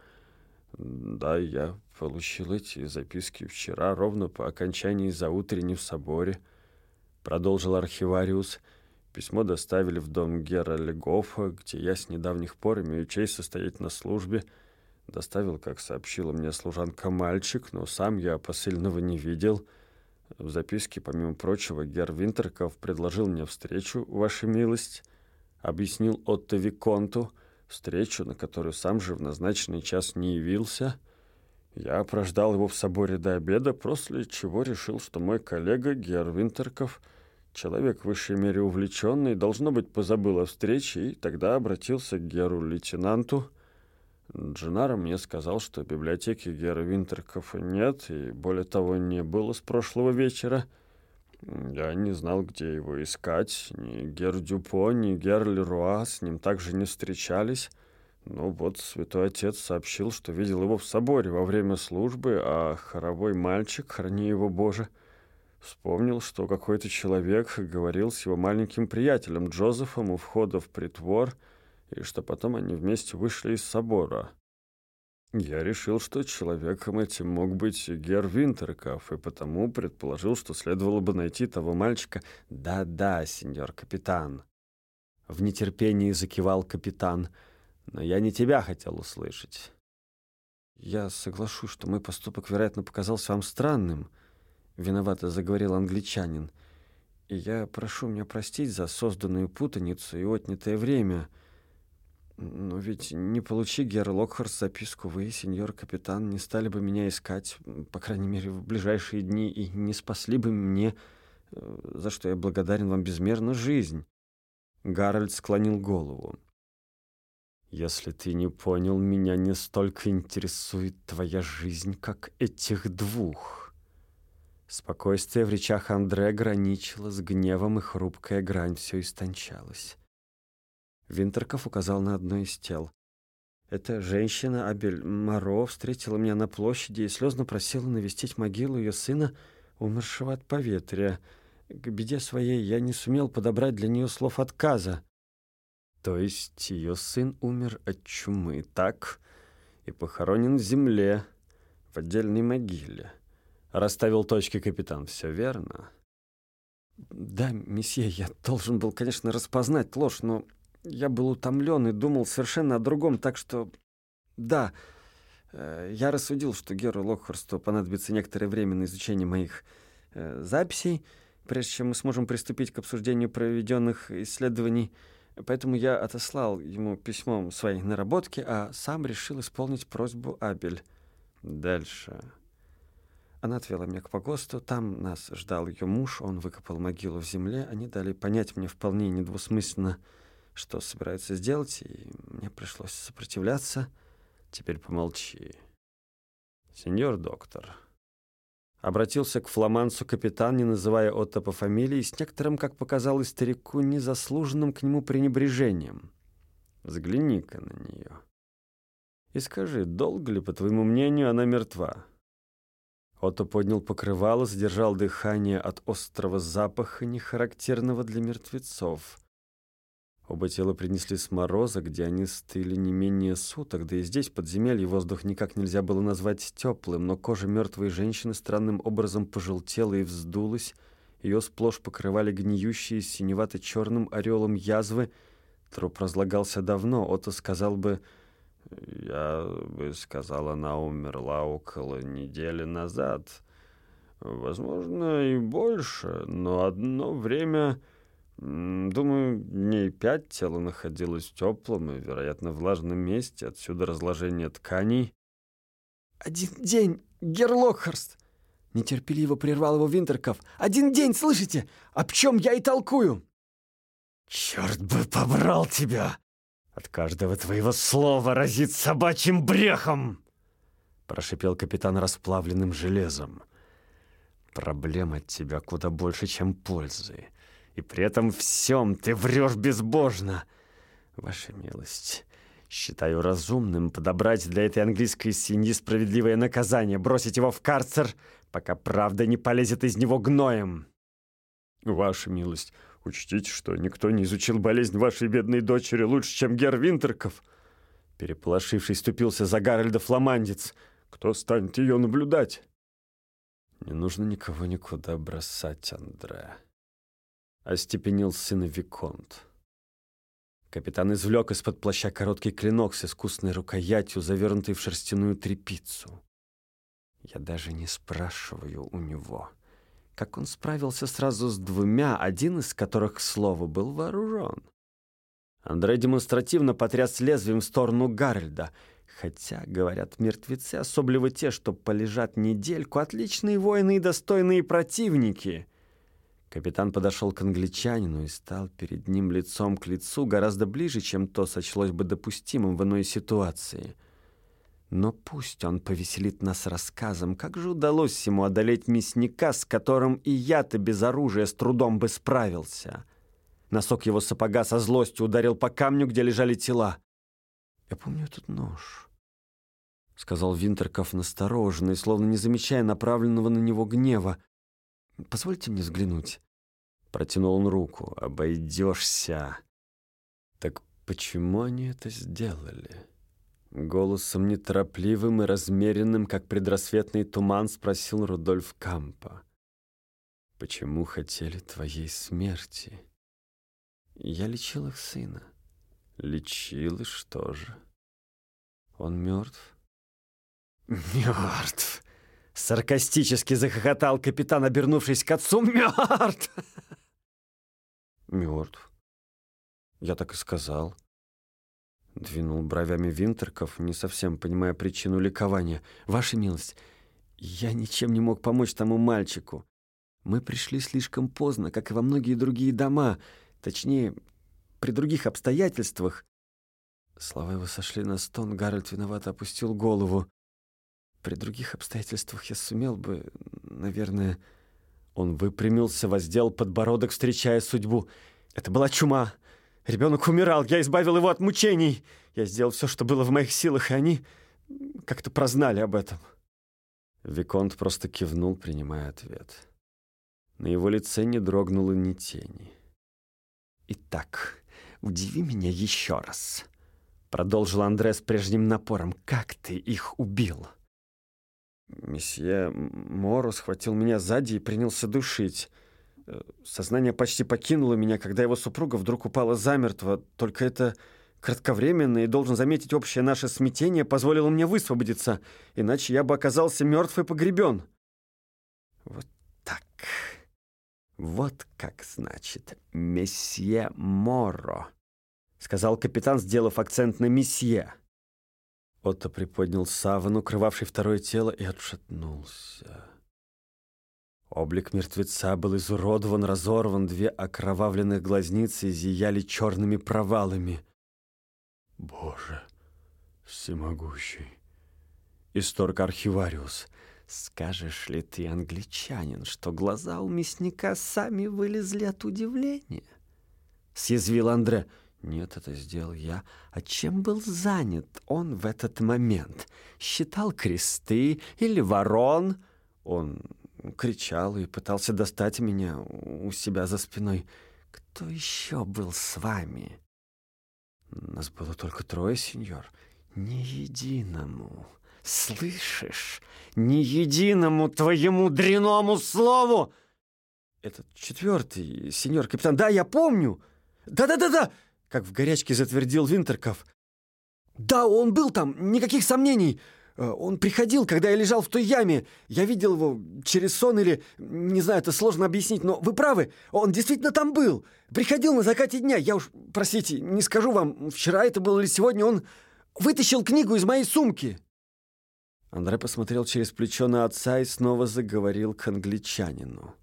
«Да, я получил эти записки вчера, ровно по окончании заутренней в соборе», — продолжил архивариус. «Письмо доставили в дом Гера Легофа, где я с недавних пор имею честь состоять на службе. Доставил, как сообщила мне служанка, мальчик, но сам я посыльного не видел». В записке, помимо прочего, Гер Винтерков предложил мне встречу, ваша милость, объяснил Отто Виконту, встречу, на которую сам же в назначенный час не явился. Я прождал его в соборе до обеда, после чего решил, что мой коллега Гер Винтерков, человек в высшей мере увлеченный, должно быть, позабыл о встрече, и тогда обратился к Геру-лейтенанту, Дженаро мне сказал, что библиотеки Гера Винтеркофа нет, и более того, не было с прошлого вечера. Я не знал, где его искать. Ни Гер Дюпо, ни Гер Леруа с ним также не встречались. Но вот святой отец сообщил, что видел его в соборе во время службы, а хоровой мальчик, храни его Боже, вспомнил, что какой-то человек говорил с его маленьким приятелем Джозефом у входа в притвор — и что потом они вместе вышли из собора. Я решил, что человеком этим мог быть Гер Винтерков, и потому предположил, что следовало бы найти того мальчика. «Да-да, сеньор капитан», — в нетерпении закивал капитан, «но я не тебя хотел услышать». «Я соглашусь, что мой поступок, вероятно, показался вам странным», — виновато заговорил англичанин. «И я прошу меня простить за созданную путаницу и отнятое время». Но ведь не получи, Гер Локхарс, записку, вы, сеньор капитан, не стали бы меня искать, по крайней мере, в ближайшие дни, и не спасли бы мне, э, за что я благодарен вам безмерно, жизнь. Гарольд склонил голову. «Если ты не понял, меня не столько интересует твоя жизнь, как этих двух». Спокойствие в речах Андре граничило с гневом, и хрупкая грань все истончалась. Винтерков указал на одно из тел. Эта женщина, Абель Моро, встретила меня на площади и слезно просила навестить могилу ее сына, умершего от поветрия. К беде своей я не сумел подобрать для нее слов отказа. То есть ее сын умер от чумы, так? И похоронен в земле, в отдельной могиле. Расставил точки капитан, все верно? Да, месье, я должен был, конечно, распознать ложь, но я был утомлен и думал совершенно о другом, так что... Да, э, я рассудил, что Геру Локхорсту понадобится некоторое время на изучение моих э, записей, прежде чем мы сможем приступить к обсуждению проведенных исследований. Поэтому я отослал ему письмом свои наработки, а сам решил исполнить просьбу Абель. Дальше. Она отвела меня к погосту, там нас ждал ее муж, он выкопал могилу в земле, они дали понять мне вполне недвусмысленно, что собирается сделать, и мне пришлось сопротивляться. Теперь помолчи. Сеньор доктор. Обратился к фламанцу капитан, не называя Отто по фамилии, с некоторым, как показалось старику, незаслуженным к нему пренебрежением. Взгляни-ка на нее. И скажи, долго ли, по твоему мнению, она мертва? Отто поднял покрывало, задержал дыхание от острого запаха, нехарактерного для мертвецов. Оба тела принесли с мороза, где они стыли не менее суток, да и здесь, в подземелье, воздух никак нельзя было назвать теплым, но кожа мертвой женщины странным образом пожелтела и вздулась, ее сплошь покрывали гниющие синевато-черным орелом язвы. Труп разлагался давно, Ото сказал бы... «Я бы сказал, она умерла около недели назад. Возможно, и больше, но одно время...» Думаю, дней пять тело находилось в теплом и, вероятно, влажном месте, отсюда разложение тканей. «Один день, Герлокхарст!» Нетерпеливо прервал его Винтерков. «Один день, слышите? Об чем я и толкую!» «Черт бы побрал тебя! От каждого твоего слова разит собачьим брехом!» Прошипел капитан расплавленным железом. «Проблем от тебя куда больше, чем пользы. И при этом всем ты врешь безбожно. Ваша милость, считаю разумным подобрать для этой английской свиньи справедливое наказание, бросить его в карцер, пока правда не полезет из него гноем. Ваша милость, учтите, что никто не изучил болезнь вашей бедной дочери лучше, чем Гер Винтерков. Переполошившись, ступился за Гарольда Фламандец. Кто станет ее наблюдать? Не нужно никого никуда бросать, Андре остепенил сына Виконт. Капитан извлек из-под плаща короткий клинок с искусной рукоятью, завернутый в шерстяную тряпицу. Я даже не спрашиваю у него, как он справился сразу с двумя, один из которых, к слову, был вооружен. Андрей демонстративно потряс лезвием в сторону Гарольда, хотя, говорят, мертвецы, особливо те, что полежат недельку, отличные воины и достойные противники. Капитан подошел к англичанину и стал перед ним лицом к лицу гораздо ближе, чем то сочлось бы допустимым в иной ситуации. Но пусть он повеселит нас рассказом, как же удалось ему одолеть мясника, с которым и я-то без оружия с трудом бы справился. Носок его сапога со злостью ударил по камню, где лежали тела. «Я помню этот нож», — сказал Винтерков настороженно и словно не замечая направленного на него гнева. Позвольте мне взглянуть». Протянул он руку. «Обойдешься». «Так почему они это сделали?» Голосом неторопливым и размеренным, как предрассветный туман, спросил Рудольф Кампа. «Почему хотели твоей смерти?» «Я лечил их сына». «Лечил, и что же?» «Он мертв?» «Мертв!» Саркастически захохотал капитан, обернувшись к отцу. «Мертв!» «Мертв. Я так и сказал». Двинул бровями Винтерков, не совсем понимая причину ликования. «Ваша милость, я ничем не мог помочь тому мальчику. Мы пришли слишком поздно, как и во многие другие дома. Точнее, при других обстоятельствах». Слова его сошли на стон, Гарольд виновато опустил голову. При других обстоятельствах я сумел бы, наверное... Он выпрямился, воздел подбородок, встречая судьбу. Это была чума. Ребенок умирал, я избавил его от мучений. Я сделал все, что было в моих силах, и они как-то прознали об этом. Виконт просто кивнул, принимая ответ. На его лице не дрогнуло ни тени. «Итак, удиви меня еще раз», — продолжил Андре с прежним напором. «Как ты их убил?» Месье Моро схватил меня сзади и принялся душить. Э, сознание почти покинуло меня, когда его супруга вдруг упала замертво. Только это кратковременно, и, должен заметить, общее наше смятение позволило мне высвободиться, иначе я бы оказался мертв и погребен. Вот так. Вот как значит «месье Моро», — сказал капитан, сделав акцент на «месье». Отто приподнял саван, укрывавший второе тело, и отшатнулся. Облик мертвеца был изуродован, разорван, две окровавленных глазницы зияли черными провалами. «Боже, всемогущий!» Исторг архивариус. «Скажешь ли ты, англичанин, что глаза у мясника сами вылезли от удивления?» Съязвил Андре. Нет, это сделал я. А чем был занят он в этот момент? Считал кресты или ворон? Он кричал и пытался достать меня у себя за спиной. Кто еще был с вами? Нас было только трое, сеньор. Ни единому. Слышишь? Ни единому твоему дряному слову! Этот четвертый, сеньор капитан. Да, я помню. Да-да-да-да! Как в горячке затвердил Винтерков. «Да, он был там, никаких сомнений. Э, он приходил, когда я лежал в той яме. Я видел его через сон или... Не знаю, это сложно объяснить, но вы правы, он действительно там был. Приходил на закате дня. Я уж, простите, не скажу вам, вчера это было или сегодня, он вытащил книгу из моей сумки». Андрей посмотрел через плечо на отца и снова заговорил к англичанину.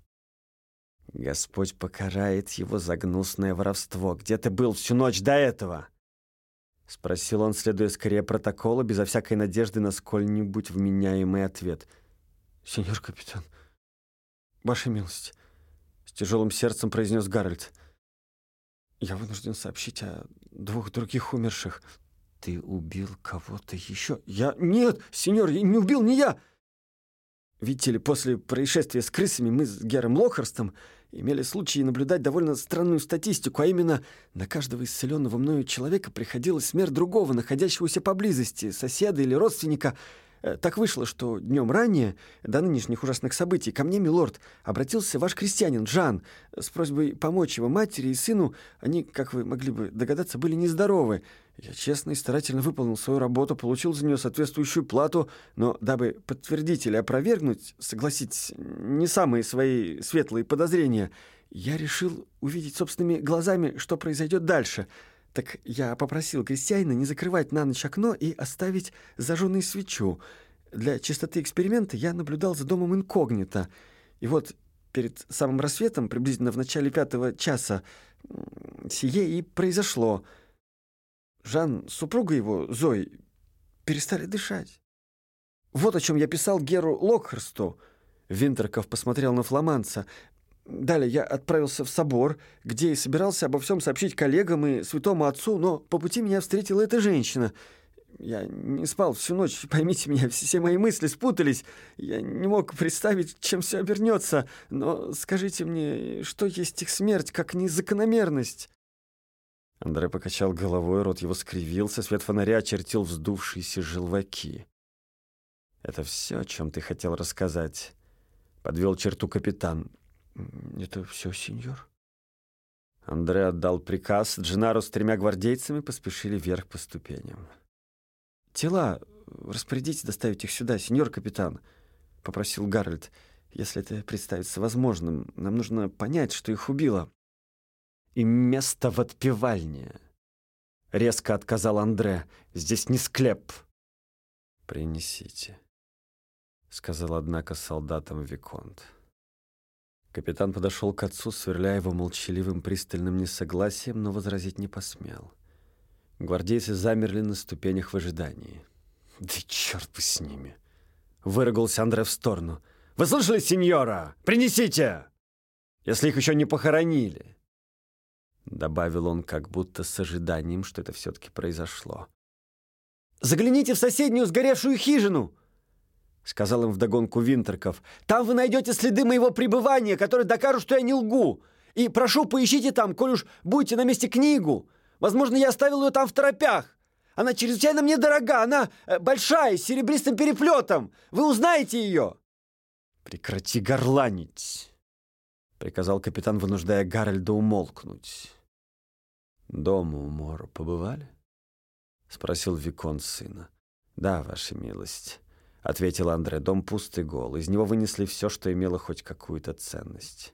Господь покарает его за гнусное воровство. Где ты был всю ночь до этого?» Спросил он, следуя скорее протоколу, безо всякой надежды на сколь-нибудь вменяемый ответ. «Сеньор капитан, ваша милость», — с тяжелым сердцем произнес Гарольд. «Я вынужден сообщить о двух других умерших. Ты убил кого-то еще?» «Я... Нет, сеньор, не убил, не я!» Видите ли, после происшествия с крысами мы с Гером Лохарстом имели случай наблюдать довольно странную статистику, а именно на каждого исцеленного мною человека приходилась смерть другого, находящегося поблизости, соседа или родственника. Э, так вышло, что днем ранее, до нынешних ужасных событий, ко мне, милорд, обратился ваш крестьянин Жан с просьбой помочь его матери и сыну. Они, как вы могли бы догадаться, были нездоровы. Я честно и старательно выполнил свою работу, получил за нее соответствующую плату, но дабы подтвердить или опровергнуть, согласитесь, не самые свои светлые подозрения, я решил увидеть собственными глазами, что произойдет дальше. Так я попросил крестьянина не закрывать на ночь окно и оставить зажженной свечу. Для чистоты эксперимента я наблюдал за домом инкогнито. И вот перед самым рассветом, приблизительно в начале пятого часа, сие и произошло — Жан, супруга его, Зои, перестали дышать. Вот о чем я писал Геру Локхерсту. Винтерков посмотрел на фламанца. Далее я отправился в собор, где и собирался обо всем сообщить коллегам и святому отцу, но по пути меня встретила эта женщина. Я не спал всю ночь, поймите меня, все мои мысли спутались. Я не мог представить, чем все обернется. Но скажите мне, что есть их смерть, как незакономерность? Андре покачал головой, рот его скривился, свет фонаря очертил вздувшиеся желваки. «Это все, о чем ты хотел рассказать?» — подвел черту капитан. «Это все, сеньор?» Андре отдал приказ. Джинару с тремя гвардейцами поспешили вверх по ступеням. «Тела распорядите доставить их сюда, сеньор капитан», — попросил Гарольд. «Если это представится возможным, нам нужно понять, что их убило». «И место в отпевальне», — резко отказал Андре. «Здесь не склеп». «Принесите», — сказал, однако, солдатам Виконт. Капитан подошел к отцу, сверляя его молчаливым пристальным несогласием, но возразить не посмел. Гвардейцы замерли на ступенях в ожидании. «Да черт бы с ними!» Выругался Андре в сторону. «Вы слышали, сеньора? Принесите! Если их еще не похоронили!» Добавил он как будто с ожиданием, что это все-таки произошло. «Загляните в соседнюю сгоревшую хижину!» сказал им вдогонку Винтерков. «Там вы найдете следы моего пребывания, которые докажут, что я не лгу. И прошу, поищите там, коль уж будете на месте книгу. Возможно, я оставил ее там в торопях. Она чрезвычайно мне дорога, она э, большая, с серебристым переплетом. Вы узнаете ее!» «Прекрати горланить!» — приказал капитан, вынуждая Гарольда умолкнуть. «Дома у Мора побывали?» — спросил Викон сына. «Да, ваша милость» ответил Андре. Дом пуст и гол. Из него вынесли все, что имело хоть какую-то ценность.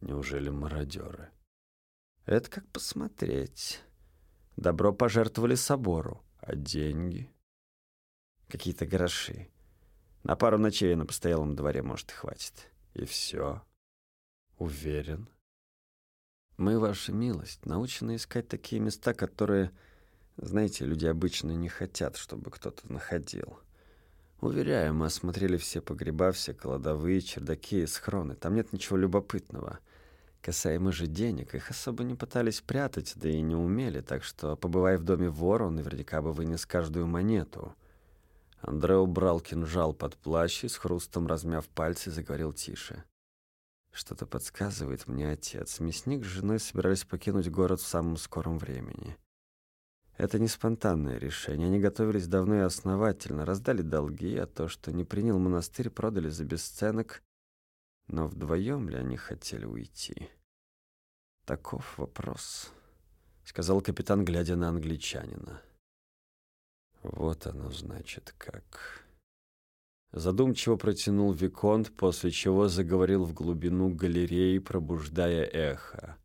Неужели мародеры? Это как посмотреть. Добро пожертвовали собору, а деньги? Какие-то гроши. На пару ночей на постоялом дворе, может, хватит. И все. Уверен. Мы, ваша милость, научены искать такие места, которые, знаете, люди обычно не хотят, чтобы кто-то находил. Уверяю, мы осмотрели все погреба, все кладовые, чердаки и схроны. Там нет ничего любопытного. Касаемо же денег, их особо не пытались прятать, да и не умели, так что, побывая в доме вора, он наверняка бы вынес каждую монету. Андре убрал кинжал под плащ и с хрустом, размяв пальцы, заговорил тише. Что-то подсказывает мне отец. Мясник с женой собирались покинуть город в самом скором времени. Это не спонтанное решение. Они готовились давно и основательно, раздали долги, а то, что не принял монастырь, продали за бесценок. Но вдвоем ли они хотели уйти? Таков вопрос, — сказал капитан, глядя на англичанина. Вот оно, значит, как... Задумчиво протянул Виконт, после чего заговорил в глубину галереи, пробуждая эхо.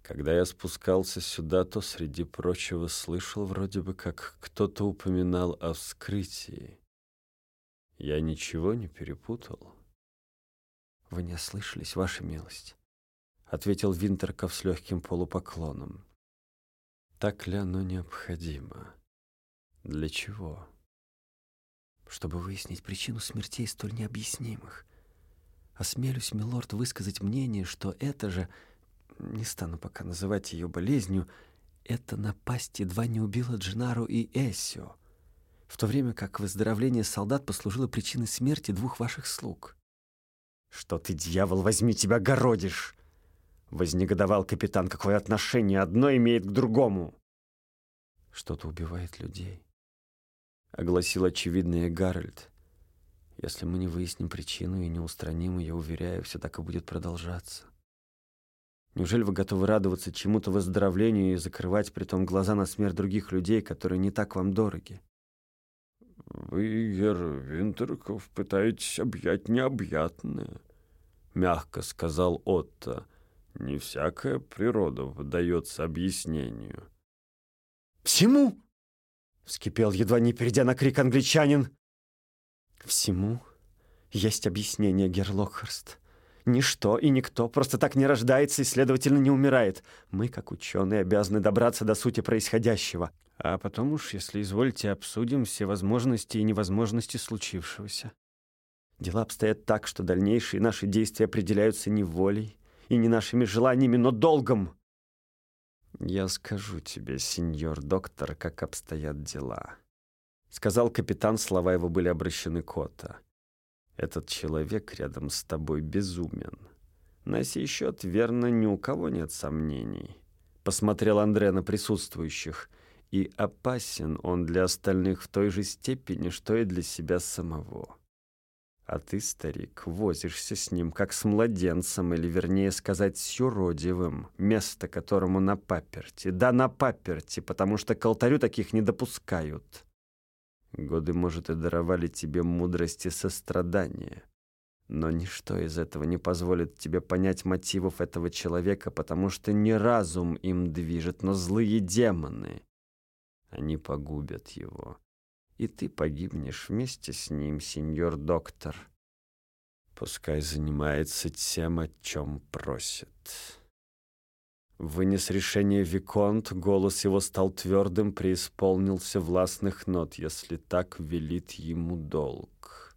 Когда я спускался сюда, то, среди прочего, слышал вроде бы, как кто-то упоминал о вскрытии. Я ничего не перепутал. «Вы не ослышались, ваша милость», — ответил Винтерков с легким полупоклоном. «Так ли оно необходимо? Для чего?» «Чтобы выяснить причину смертей столь необъяснимых. Осмелюсь, милорд, высказать мнение, что это же не стану пока называть ее болезнью, эта напасть едва не убила Джинару и Эссио, в то время как выздоровление солдат послужило причиной смерти двух ваших слуг. «Что ты, дьявол, возьми, тебя городишь!» Вознегодовал капитан, какое отношение одно имеет к другому. «Что-то убивает людей», — огласил очевидный Гарольд. «Если мы не выясним причину и не устраним ее, уверяю, все так и будет продолжаться». Неужели вы готовы радоваться чему-то выздоровлению и закрывать при том глаза на смерть других людей, которые не так вам дороги? Вы, Гер Винтерков, пытаетесь объять необъятное, мягко сказал Отто. Не всякая природа выдается объяснению. «Всему?» — вскипел, едва не перейдя на крик англичанин. «Всему есть объяснение, Герлокхарст. Ничто и никто просто так не рождается и, следовательно, не умирает. Мы, как ученые, обязаны добраться до сути происходящего. А потом уж, если изволите, обсудим все возможности и невозможности случившегося. Дела обстоят так, что дальнейшие наши действия определяются не волей и не нашими желаниями, но долгом. «Я скажу тебе, сеньор доктор, как обстоят дела», — сказал капитан, слова его были обращены к Отто. Этот человек рядом с тобой безумен. На сей счет, верно, ни у кого нет сомнений. посмотрел Андре на присутствующих. И опасен он для остальных в той же степени, что и для себя самого. А ты, старик, возишься с ним, как с младенцем, или, вернее сказать, с юродивым, место которому на паперти. Да, на паперти, потому что к алтарю таких не допускают. Годы, может, и даровали тебе мудрость и сострадание. Но ничто из этого не позволит тебе понять мотивов этого человека, потому что не разум им движет, но злые демоны. Они погубят его. И ты погибнешь вместе с ним, сеньор доктор. Пускай занимается тем, о чем просит. Вынес решение Виконт, голос его стал твердым, преисполнился властных нот, если так велит ему долг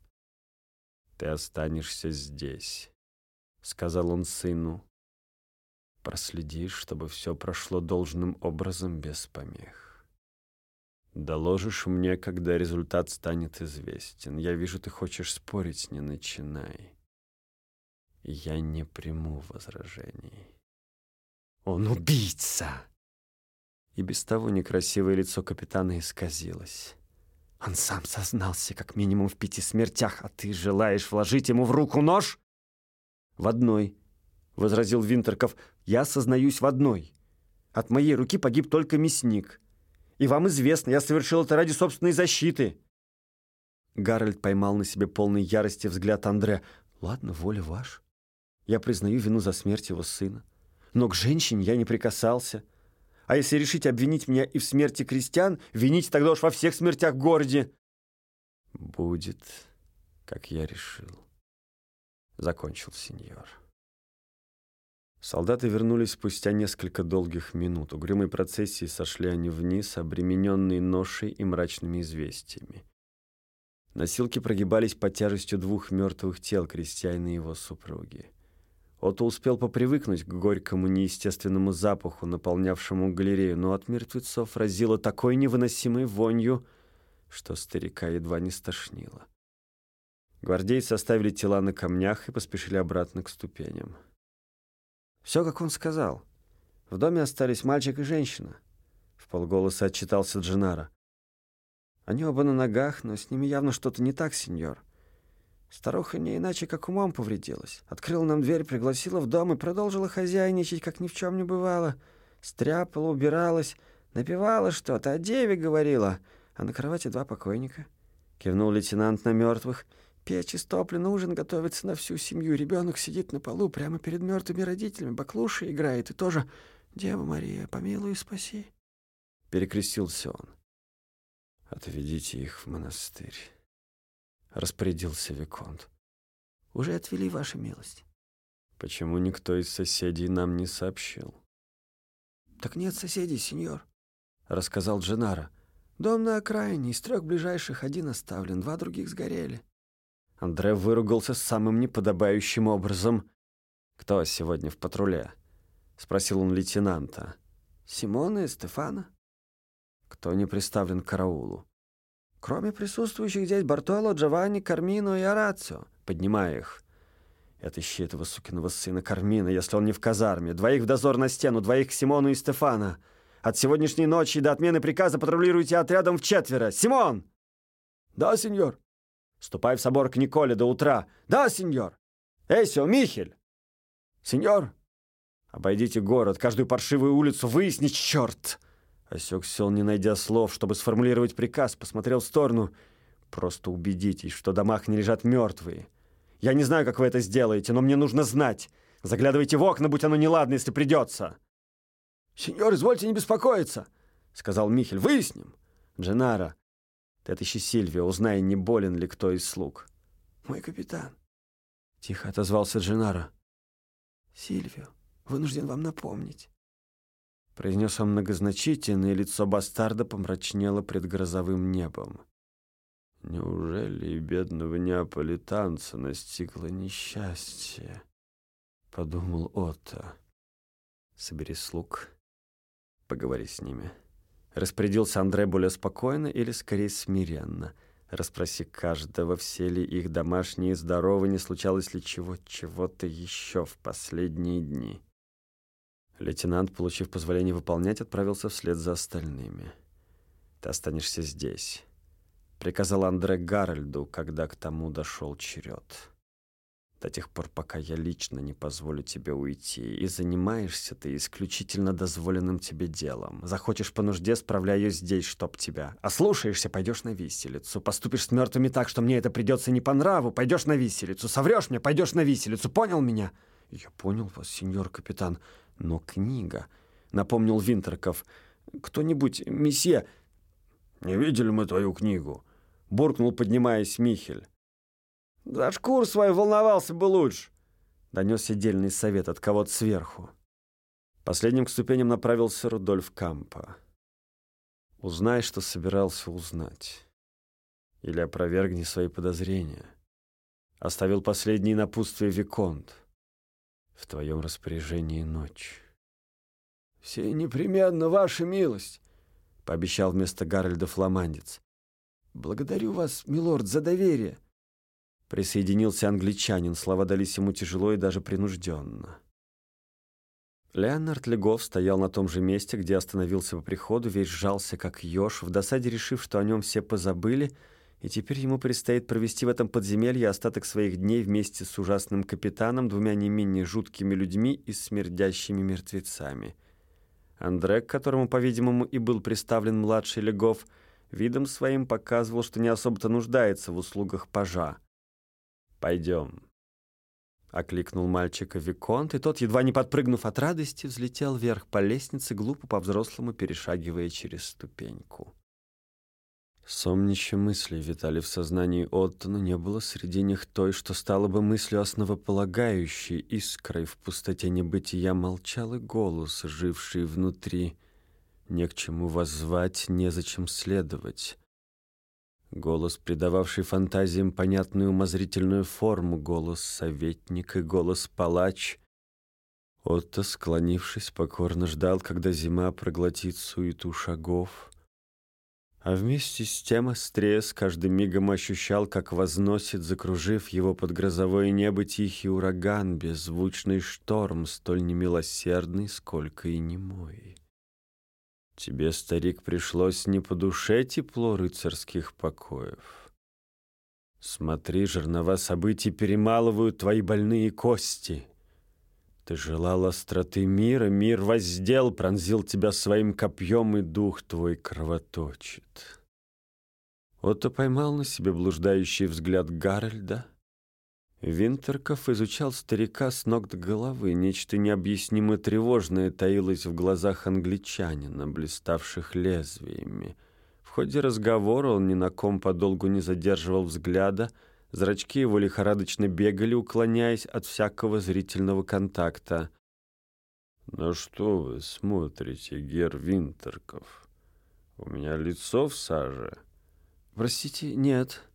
ты останешься здесь», — сказал он сыну. «Проследишь, чтобы все прошло должным образом без помех. Доложишь мне, когда результат станет известен. Я вижу, ты хочешь спорить, не начинай. Я не приму возражений». «Он убийца!» И без того некрасивое лицо капитана исказилось. Он сам сознался как минимум в пяти смертях, а ты желаешь вложить ему в руку нож? В одной, — возразил Винтерков, — я сознаюсь в одной. От моей руки погиб только мясник. И вам известно, я совершил это ради собственной защиты. Гарольд поймал на себе полный ярости взгляд Андре. «Ладно, воля ваша. Я признаю вину за смерть его сына. Но к женщине я не прикасался. А если решить обвинить меня и в смерти крестьян, вините тогда уж во всех смертях в городе. Будет, как я решил. Закончил сеньор. Солдаты вернулись спустя несколько долгих минут. Угрюмой процессии сошли они вниз, обремененные ношей и мрачными известиями. Носилки прогибались под тяжестью двух мертвых тел крестьяна и его супруги. Ото успел попривыкнуть к горькому неестественному запаху, наполнявшему галерею, но от мертвецов разило такой невыносимой вонью, что старика едва не стошнило. Гвардейцы оставили тела на камнях и поспешили обратно к ступеням. Все, как он сказал. В доме остались мальчик и женщина. В полголоса отчитался Джинара. Они оба на ногах, но с ними явно что-то не так, сеньор. Старуха не иначе, как умом повредилась. Открыла нам дверь, пригласила в дом и продолжила хозяйничать, как ни в чем не бывало. Стряпала, убиралась, напевала что-то, о деве говорила. А на кровати два покойника. Кивнул лейтенант на мертвых. Печь истоплена, ужин готовится на всю семью. Ребенок сидит на полу прямо перед мертвыми родителями. Баклуши играет и тоже «Дева Мария, помилуй и спаси». Перекрестился он. «Отведите их в монастырь». — распорядился Виконт. «Уже отвели, ваша милость». «Почему никто из соседей нам не сообщил?» «Так нет соседей, сеньор», — рассказал Дженара. «Дом на окраине, из трех ближайших один оставлен, два других сгорели». Андре выругался самым неподобающим образом. «Кто сегодня в патруле?» — спросил он лейтенанта. «Симона и Стефана». «Кто не приставлен к караулу?» Кроме присутствующих здесь Бартоло, Джованни, Кармино и Орацио. Поднимай их. Отыщи этого сукиного сына Кармина, если он не в казарме. Двоих в дозор на стену, двоих к Симону и Стефана. От сегодняшней ночи до отмены приказа патрулируйте отрядом в четверо. Симон! Да, сеньор. Ступай в собор к Николе до утра. Да, сеньор. Эсио, Михель. Сеньор. Обойдите город, каждую паршивую улицу выяснить, черт. Осекся он, не найдя слов, чтобы сформулировать приказ, посмотрел в сторону. «Просто убедитесь, что в домах не лежат мертвые. Я не знаю, как вы это сделаете, но мне нужно знать. Заглядывайте в окна, будь оно неладно, если придется». «Сеньор, извольте не беспокоиться», — сказал Михель. «Выясним». «Дженара, ты отыщи Сильвио, узнай, не болен ли кто из слуг». «Мой капитан», — тихо отозвался Дженара. «Сильвио, вынужден вам напомнить произнес он многозначительно, и лицо бастарда помрачнело пред грозовым небом. Неужели и бедного неаполитанца настигло несчастье? Подумал Отто. Собери слуг, поговори с ними. Распорядился Андре более спокойно или скорее смиренно. Расспроси каждого, все ли их домашние здоровы, не случалось ли чего, чего-то еще в последние дни. Лейтенант, получив позволение выполнять, отправился вслед за остальными. «Ты останешься здесь», — приказал Андре Гарольду, когда к тому дошел черед до тех пор, пока я лично не позволю тебе уйти, и занимаешься ты исключительно дозволенным тебе делом. Захочешь по нужде, справляюсь здесь, чтоб тебя. А слушаешься, пойдешь на виселицу. Поступишь с мертвыми так, что мне это придется не по нраву, пойдешь на виселицу. Соврешь мне, пойдешь на виселицу. Понял меня? Я понял вас, сеньор капитан. Но книга, напомнил Винтерков. Кто-нибудь, месье... Не видели мы твою книгу? Буркнул, поднимаясь Михель. За шкур свою волновался бы лучше. Донесся дельный совет от кого-то сверху. Последним к ступеням направился Рудольф Кампа. Узнай, что собирался узнать. Или опровергни свои подозрения. Оставил последние напутствия Виконт. В твоем распоряжении ночь. «Все непременно, ваша милость», — пообещал вместо Гарольда фламандец. «Благодарю вас, милорд, за доверие». Присоединился англичанин, слова дались ему тяжело и даже принужденно. Леонард Легов стоял на том же месте, где остановился по приходу, весь сжался, как еж, в досаде решив, что о нем все позабыли, и теперь ему предстоит провести в этом подземелье остаток своих дней вместе с ужасным капитаном, двумя не менее жуткими людьми и смердящими мертвецами. Андре, к которому, по-видимому, и был представлен младший Легов, видом своим показывал, что не особо-то нуждается в услугах пажа. «Пойдем», — окликнул мальчика Виконт, и тот, едва не подпрыгнув от радости, взлетел вверх по лестнице, глупо по-взрослому перешагивая через ступеньку. Сомнища мыслей витали в сознании Оттона, не было среди них той, что стало бы мыслью основополагающей, искрой в пустоте небытия молчал и голос, живший внутри. Не к чему воззвать, незачем следовать. Голос, придававший фантазиям понятную умозрительную форму, голос советник и голос палач. Отто, склонившись, покорно ждал, когда зима проглотит суету шагов. А вместе с тем острее с каждым мигом ощущал, как возносит, закружив его под грозовое небо тихий ураган, беззвучный шторм, столь немилосердный, сколько и немой. Тебе, старик, пришлось не по душе тепло рыцарских покоев. Смотри, жернова событий перемалывают твои больные кости. Ты желал остроты мира, мир воздел, пронзил тебя своим копьем, и дух твой кровоточит. Отто поймал на себе блуждающий взгляд Гарольда, Винтерков изучал старика с ног до головы. Нечто необъяснимо тревожное таилось в глазах англичанина, блиставших лезвиями. В ходе разговора он ни на ком подолгу не задерживал взгляда, зрачки его лихорадочно бегали, уклоняясь от всякого зрительного контакта. «На что вы смотрите, гер Винтерков? У меня лицо в саже». «Простите, нет», —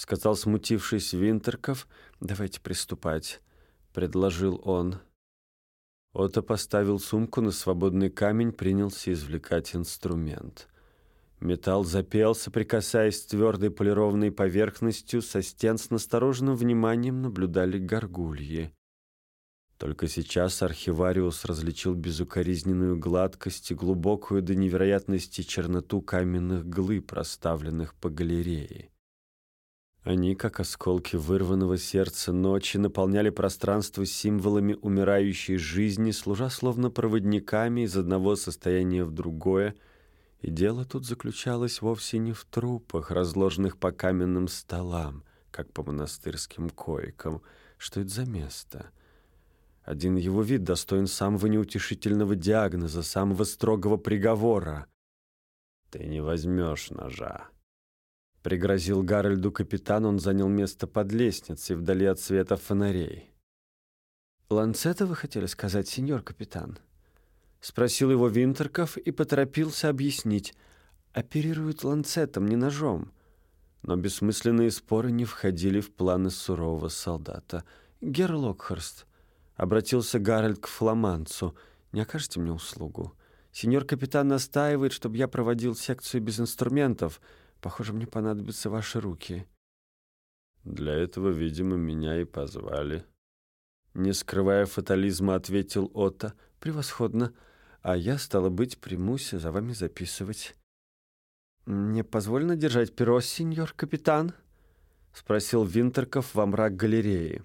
сказал смутившись Винтерков. «Давайте приступать», — предложил он. Ото поставил сумку на свободный камень, принялся извлекать инструмент. Металл запел, соприкасаясь с твердой полированной поверхностью, со стен с настороженным вниманием наблюдали горгульи. Только сейчас архивариус различил безукоризненную гладкость и глубокую до невероятности черноту каменных глыб, расставленных по галерее. Они, как осколки вырванного сердца ночи, наполняли пространство символами умирающей жизни, служа словно проводниками из одного состояния в другое, и дело тут заключалось вовсе не в трупах, разложенных по каменным столам, как по монастырским койкам. Что это за место? Один его вид достоин самого неутешительного диагноза, самого строгого приговора. «Ты не возьмешь ножа», Пригрозил Гарольду капитан, он занял место под лестницей, вдали от света фонарей. «Ланцета вы хотели сказать, сеньор капитан?» Спросил его Винтерков и поторопился объяснить. Оперируют ланцетом, не ножом. Но бессмысленные споры не входили в планы сурового солдата. «Герр Локхарст», — обратился Гарольд к фламанцу, — «не окажете мне услугу? Сеньор капитан настаивает, чтобы я проводил секцию без инструментов». Похоже, мне понадобятся ваши руки». «Для этого, видимо, меня и позвали». Не скрывая фатализма, ответил Отто. Превосходно. А я, стало быть, примусь за вами записывать. «Мне позволено держать перо, сеньор капитан?» — спросил Винтерков во мрак галереи.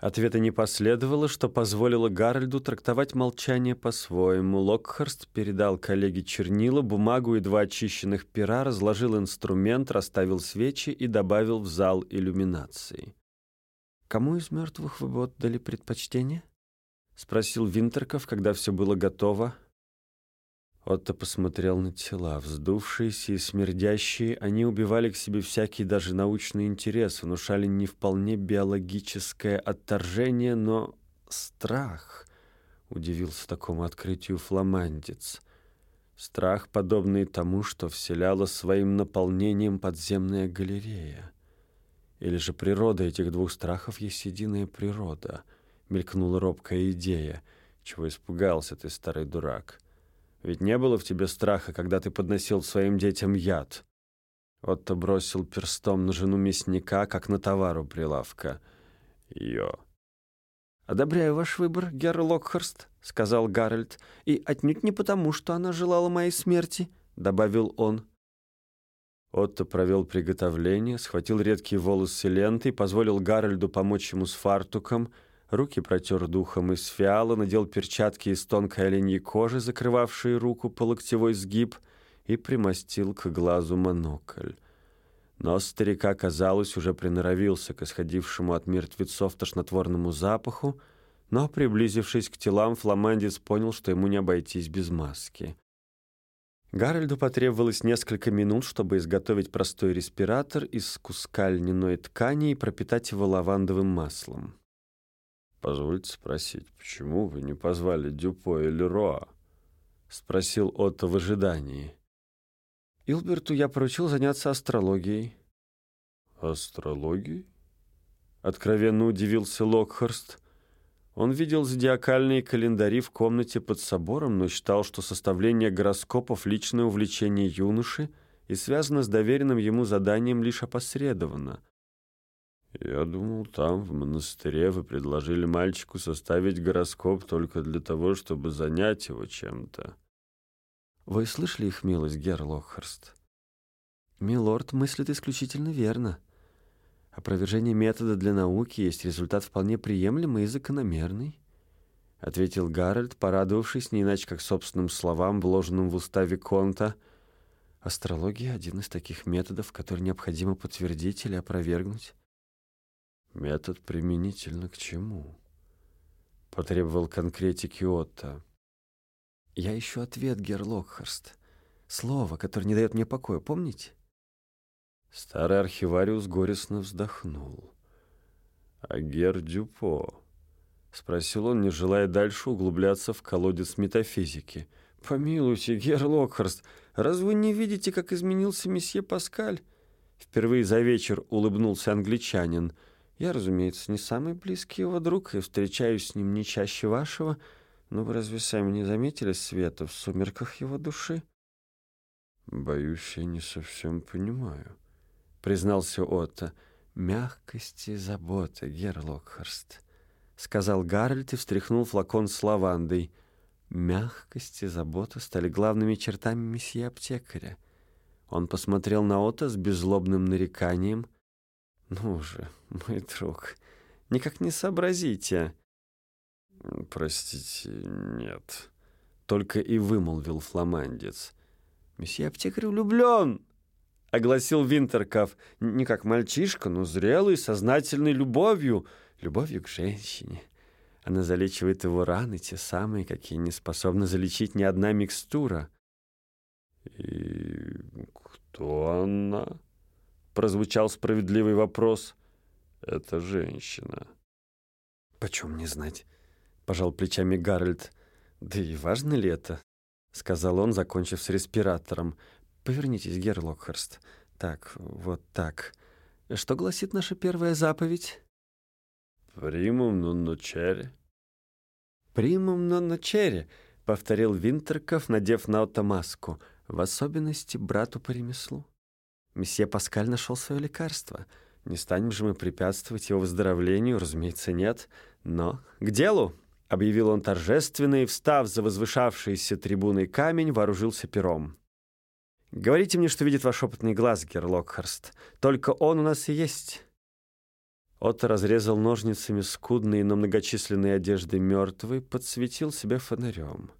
Ответа не последовало, что позволило Гарольду трактовать молчание по-своему. Локхарст передал коллеге чернила, бумагу и два очищенных пера, разложил инструмент, расставил свечи и добавил в зал иллюминации. «Кому из мертвых вы бы отдали предпочтение?» — спросил Винтерков, когда все было готово. Отто посмотрел на тела, вздувшиеся и смердящие, они убивали к себе всякий даже научный интерес, внушали не вполне биологическое отторжение, но страх, удивился такому открытию фламандец. Страх, подобный тому, что вселяла своим наполнением подземная галерея. Или же природа этих двух страхов есть единая природа, мелькнула робкая идея, чего испугался ты, старый дурак. — ведь не было в тебе страха, когда ты подносил своим детям яд. Отто бросил перстом на жену мясника, как на товару прилавка. Ее. «Одобряю ваш выбор, Герр Локхарст», — сказал Гарольд, «и отнюдь не потому, что она желала моей смерти», — добавил он. Отто провел приготовление, схватил редкие волосы лентой, позволил Гарольду помочь ему с фартуком — Руки протер духом из фиала, надел перчатки из тонкой оленьей кожи, закрывавшие руку по локтевой сгиб, и примостил к глазу монокль. Нос старика, казалось, уже приноровился к исходившему от мертвецов тошнотворному запаху, но, приблизившись к телам, фламандец понял, что ему не обойтись без маски. Гарольду потребовалось несколько минут, чтобы изготовить простой респиратор из куска льняной ткани и пропитать его лавандовым маслом. «Позвольте спросить, почему вы не позвали Дюпо или Роа?» — спросил Отто в ожидании. «Илберту я поручил заняться астрологией». «Астрологией?» — откровенно удивился Локхарст. Он видел зодиакальные календари в комнате под собором, но считал, что составление гороскопов — личное увлечение юноши и связано с доверенным ему заданием лишь опосредованно — я думал, там, в монастыре, вы предложили мальчику составить гороскоп только для того, чтобы занять его чем-то. Вы слышали их милость, Герр Локхарст? Милорд мыслит исключительно верно. Опровержение метода для науки есть результат вполне приемлемый и закономерный, ответил Гарольд, порадовавшись не иначе как собственным словам, вложенным в уста Виконта. Астрология — один из таких методов, который необходимо подтвердить или опровергнуть. Метод применительно к чему? Потребовал конкретики Отто. Я ищу ответ, Герлокхарст. Слово, которое не дает мне покоя, помните? Старый архивариус горестно вздохнул. «А Гер Дюпо?» — спросил он, не желая дальше углубляться в колодец метафизики. «Помилуйте, Гер Локхарст, разве вы не видите, как изменился месье Паскаль?» Впервые за вечер улыбнулся англичанин — я, разумеется, не самый близкий его друг и встречаюсь с ним не чаще вашего, но вы разве сами не заметили света в сумерках его души? Боюсь, я не совсем понимаю, признался Отто. Мягкость и забота, Локхарст, сказал Гарольд и встряхнул флакон с лавандой. Мягкость и забота стали главными чертами месье аптекаря. Он посмотрел на Отто с беззлобным нареканием — «Ну же, мой друг, никак не сообразите». «Простите, нет», — только и вымолвил фламандец. «Месье аптекарь влюблен», — огласил Винтерков. «Не как мальчишка, но зрелый, сознательной любовью, любовью к женщине. Она залечивает его раны, те самые, какие не способна залечить ни одна микстура». «И кто она?» Прозвучал справедливый вопрос. «Это женщина». «Почем не знать?» — пожал плечами Гарольд. «Да и важно ли это?» — сказал он, закончив с респиратором. «Повернитесь, Герр Локхарст. Так, вот так. Что гласит наша первая заповедь?» «Примум черри». «Примум черри», — повторил Винтерков, надев на маску, в особенности брату по ремеслу. Месье Паскаль нашел свое лекарство. Не станем же мы препятствовать его выздоровлению, разумеется, нет. Но к делу!» объявил он торжественно и, встав за возвышавшийся трибуной камень, вооружился пером. «Говорите мне, что видит ваш опытный глаз, Герлокхарст. Только он у нас и есть». Отто разрезал ножницами скудные, но многочисленные одежды мертвой, подсветил себя фонарем.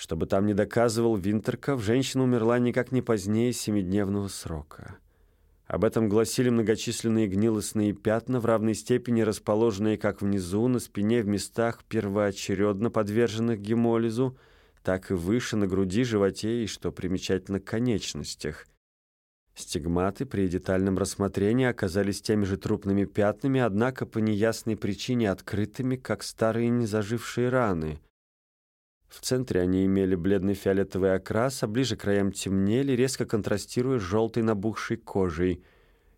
Чтобы там не доказывал Винтерков, женщина умерла никак не позднее семидневного срока. Об этом гласили многочисленные гнилостные пятна, в равной степени расположенные как внизу, на спине в местах первоочередно подверженных гемолизу, так и выше на груди, животе и, что примечательно, конечностях. Стигматы при детальном рассмотрении оказались теми же трупными пятнами, однако по неясной причине открытыми, как старые незажившие раны. В центре они имели бледный фиолетовый окрас, а ближе к краям темнели, резко контрастируя с желтой набухшей кожей.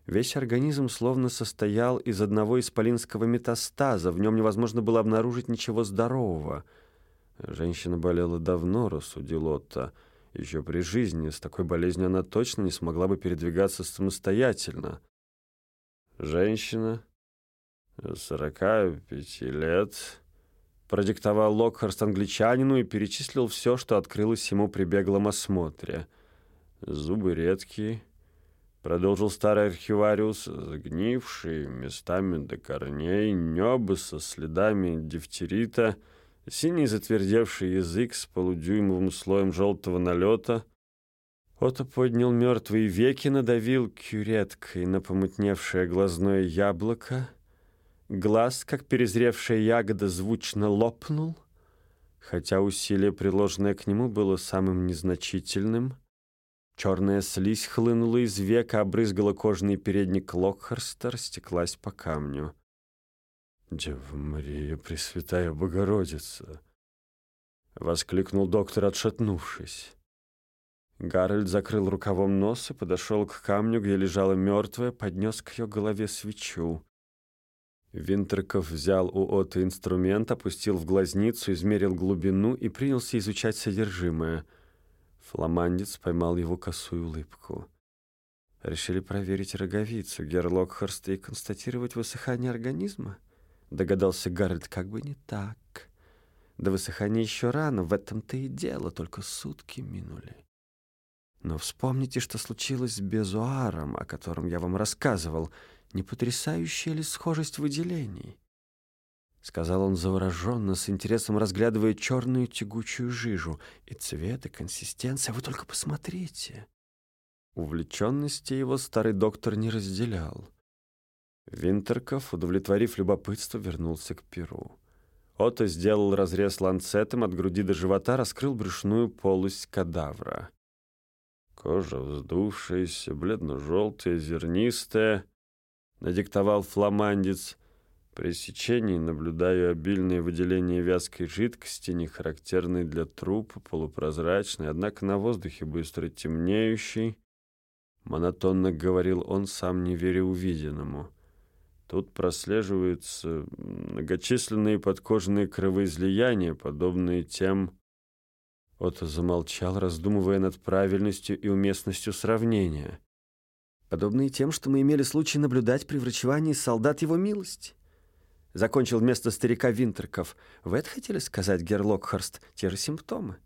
Весь организм словно состоял из одного исполинского метастаза, в нем невозможно было обнаружить ничего здорового. Женщина болела давно, рассудил Отто. Еще при жизни с такой болезнью она точно не смогла бы передвигаться самостоятельно. Женщина, сорока пяти лет продиктовал Локхарст англичанину и перечислил все, что открылось ему при беглом осмотре. Зубы редкие, продолжил старый архивариус, загнившие местами до корней, небо со следами дифтерита, синий затвердевший язык с полудюймовым слоем желтого налета. Ото поднял мертвые веки, надавил кюреткой на помутневшее глазное яблоко — Глаз, как перезревшая ягода, звучно лопнул, хотя усилие, приложенное к нему, было самым незначительным. Черная слизь хлынула из века, обрызгала кожный передник Локхарста, растеклась по камню. «Дева Мария, Пресвятая Богородица!» — воскликнул доктор, отшатнувшись. Гарольд закрыл рукавом нос и подошел к камню, где лежала мертвая, поднес к ее голове свечу. Винтерков взял у Оты инструмент, опустил в глазницу, измерил глубину и принялся изучать содержимое. Фламандец поймал его косую улыбку. Решили проверить роговицу Герлокхорста и констатировать высыхание организма? Догадался Гарольд, как бы не так. До высыхания еще рано, в этом-то и дело, только сутки минули. Но вспомните, что случилось с Безуаром, о котором я вам рассказывал — не потрясающая ли схожесть выделений? Сказал он завороженно, с интересом разглядывая черную тягучую жижу. И цвет, и консистенция, вы только посмотрите. Увлеченности его старый доктор не разделял. Винтерков, удовлетворив любопытство, вернулся к перу. Ото сделал разрез ланцетом от груди до живота, раскрыл брюшную полость кадавра. Кожа вздувшаяся, бледно-желтая, зернистая, надиктовал фламандец. При сечении наблюдаю обильное выделение вязкой жидкости, не характерной для трупа, полупрозрачной, однако на воздухе быстро темнеющей. Монотонно говорил он, сам не веря увиденному. Тут прослеживаются многочисленные подкожные кровоизлияния, подобные тем... Отто замолчал, раздумывая над правильностью и уместностью сравнения подобные тем, что мы имели случай наблюдать при врачевании солдат его милости. Закончил вместо старика Винтерков. Вы это хотели сказать, Герлокхарст? Те же симптомы.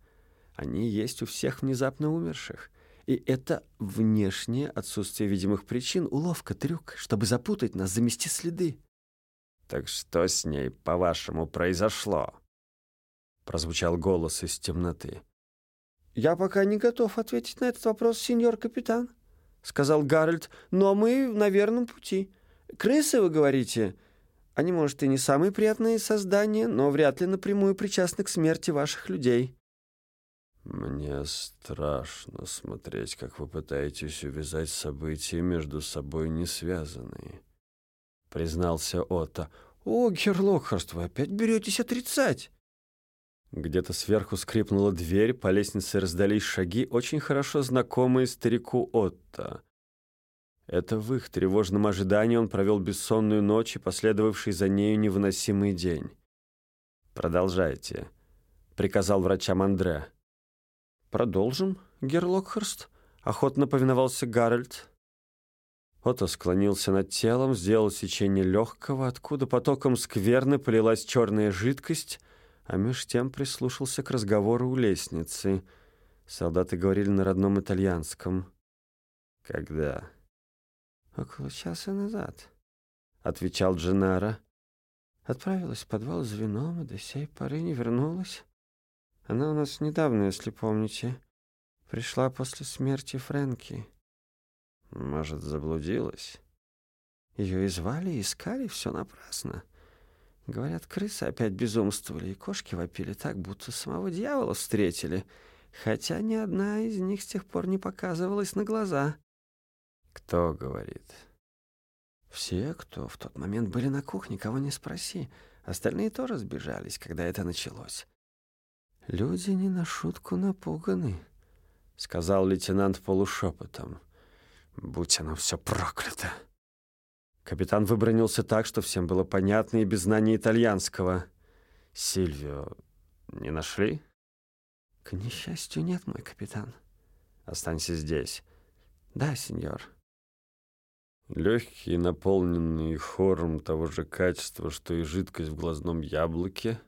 Они есть у всех внезапно умерших. И это внешнее отсутствие видимых причин, уловка, трюк, чтобы запутать нас, замести следы. «Так что с ней, по-вашему, произошло?» Прозвучал голос из темноты. «Я пока не готов ответить на этот вопрос, сеньор капитан», сказал Гарольд, «но мы на верном пути. Крысы, вы говорите? Они, может, и не самые приятные создания, но вряд ли напрямую причастны к смерти ваших людей». «Мне страшно смотреть, как вы пытаетесь увязать события между собой не связанные», — признался Отто. «О, Герлокхарст, вы опять беретесь отрицать!» Где-то сверху скрипнула дверь, по лестнице раздались шаги, очень хорошо знакомые старику Отто. Это в их тревожном ожидании он провел бессонную ночь и последовавший за нею невыносимый день. «Продолжайте», — приказал врачам Андре. «Продолжим, Герлокхарст», — охотно повиновался Гарольд. Отто склонился над телом, сделал сечение легкого, откуда потоком скверны полилась черная жидкость, а меж тем прислушался к разговору у лестницы. Солдаты говорили на родном итальянском. «Когда?» «Около часа назад», — отвечал Дженаро. «Отправилась в подвал с вином и до сей поры не вернулась. Она у нас недавно, если помните, пришла после смерти Фрэнки». Может, заблудилась? Ее и звали, и искали, все напрасно. Говорят, крысы опять безумствовали, и кошки вопили так, будто самого дьявола встретили, хотя ни одна из них с тех пор не показывалась на глаза. Кто говорит? Все, кто в тот момент были на кухне, кого не спроси. Остальные тоже сбежались, когда это началось. Люди не на шутку напуганы, — сказал лейтенант полушепотом. Будь оно все проклято. Капитан выбронился так, что всем было понятно и без знания итальянского. «Сильвио не нашли?» «К несчастью, нет, мой капитан». «Останься здесь». «Да, сеньор». Легкий, наполненный хором того же качества, что и жидкость в глазном яблоке,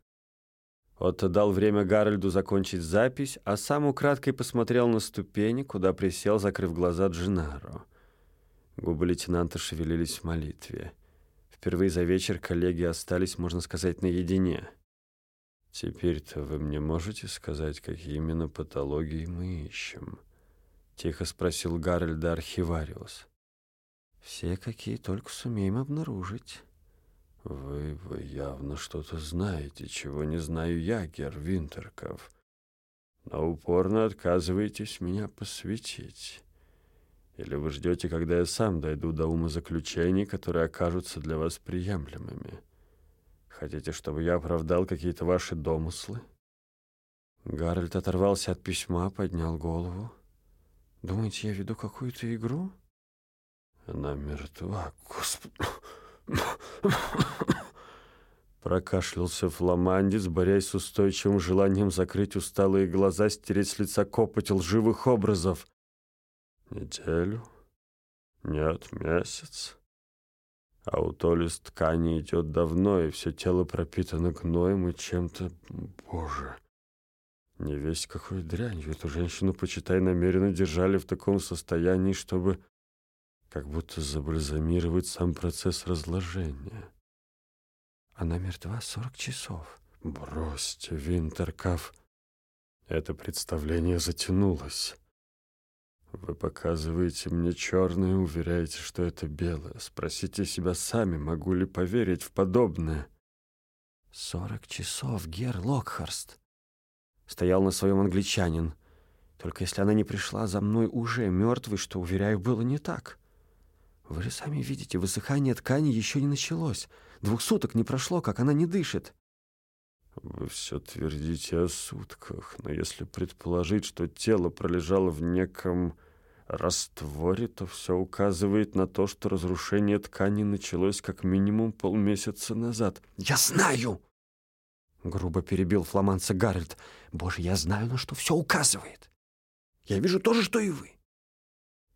Отто дал время Гарольду закончить запись, а сам украдкой посмотрел на ступени, куда присел, закрыв глаза Джинаро. Губы лейтенанта шевелились в молитве. Впервые за вечер коллеги остались, можно сказать, наедине. «Теперь-то вы мне можете сказать, какие именно патологии мы ищем?» — тихо спросил Гарольда Архивариус. «Все, какие только сумеем обнаружить». «Вы, вы явно что-то знаете, чего не знаю я, Гер Винтерков, но упорно отказываетесь меня посвятить. Или вы ждете, когда я сам дойду до ума заключений, которые окажутся для вас приемлемыми? Хотите, чтобы я оправдал какие-то ваши домыслы?» Гарольд оторвался от письма, поднял голову. «Думаете, я веду какую-то игру?» «Она мертва, Господи!» Прокашлялся фламандец, борясь с устойчивым желанием закрыть усталые глаза, стереть с лица копоть лживых образов. Неделю? Нет, месяц. А у Толи с ткани идет давно, и все тело пропитано гноем и чем-то... Боже! Не весь какой дрянью. Эту женщину, почитай, намеренно держали в таком состоянии, чтобы как будто забальзамировать сам процесс разложения. Она мертва сорок часов. Бросьте, Винтеркаф. Это представление затянулось. Вы показываете мне черное и уверяете, что это белое. Спросите себя сами, могу ли поверить в подобное. Сорок часов, Гер Локхарст. Стоял на своем англичанин. Только если она не пришла за мной уже мертвой, что, уверяю, было не так. Вы же сами видите, высыхание ткани еще не началось. Двух суток не прошло, как она не дышит. Вы все твердите о сутках, но если предположить, что тело пролежало в неком растворе, то все указывает на то, что разрушение ткани началось как минимум полмесяца назад. «Я знаю!» Грубо перебил фламанца Гарольд. «Боже, я знаю, на что все указывает. Я вижу то же, что и вы.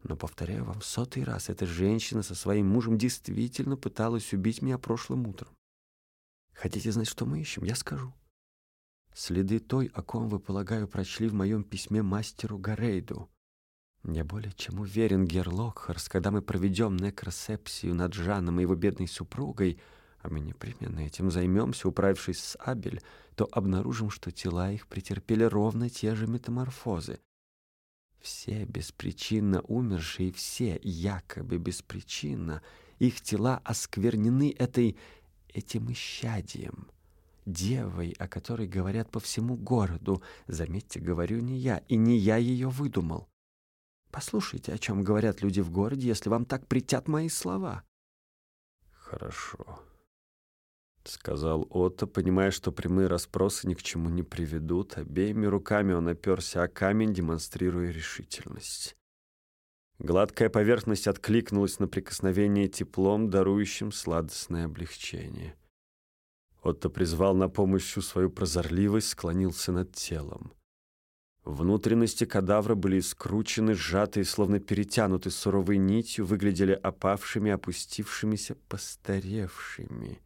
Но, повторяю вам сотый раз, эта женщина со своим мужем действительно пыталась убить меня прошлым утром. Хотите знать, что мы ищем? Я скажу. Следы той, о ком вы, полагаю, прочли в моем письме мастеру Гарейду. Я более чем уверен, Гер Локхарс, когда мы проведем некросепсию над Жаном и его бедной супругой, а мы непременно этим займемся, управившись с Абель, то обнаружим, что тела их претерпели ровно те же метаморфозы. Все беспричинно умершие, все якобы беспричинно, их тела осквернены этой, этим исчадием, девой, о которой говорят по всему городу. Заметьте, говорю не я, и не я ее выдумал. Послушайте, о чем говорят люди в городе, если вам так притят мои слова. Хорошо. — сказал Отто, понимая, что прямые расспросы ни к чему не приведут. Обеими руками он оперся о камень, демонстрируя решительность. Гладкая поверхность откликнулась на прикосновение теплом, дарующим сладостное облегчение. Отто призвал на помощь свою прозорливость, склонился над телом. Внутренности кадавра были скручены, сжатые, словно перетянуты суровой нитью, выглядели опавшими, опустившимися, постаревшими.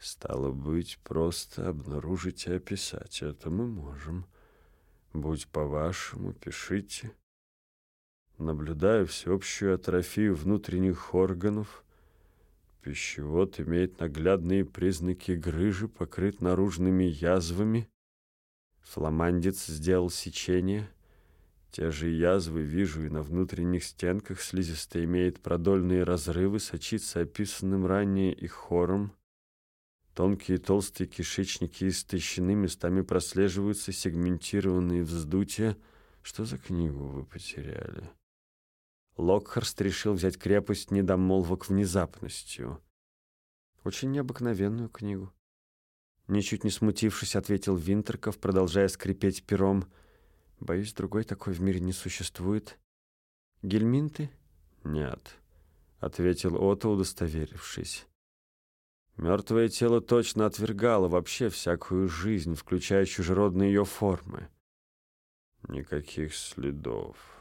Стало быть, просто обнаружить и описать это мы можем. Будь по-вашему, пишите. Наблюдая всеобщую атрофию внутренних органов, пищевод имеет наглядные признаки грыжи, покрыт наружными язвами. Фламандец сделал сечение. Те же язвы вижу и на внутренних стенках. Слизистая имеет продольные разрывы, сочится описанным ранее и хором. Тонкие толстые кишечники истощены, местами прослеживаются сегментированные вздутия. Что за книгу вы потеряли? Локхарст решил взять крепость недомолвок внезапностью. Очень необыкновенную книгу. Ничуть не смутившись, ответил Винтерков, продолжая скрипеть пером. Боюсь, другой такой в мире не существует. Гельминты? Нет, ответил Ото, удостоверившись. Мертвое тело точно отвергало вообще всякую жизнь, включая чужеродные ее формы. Никаких следов.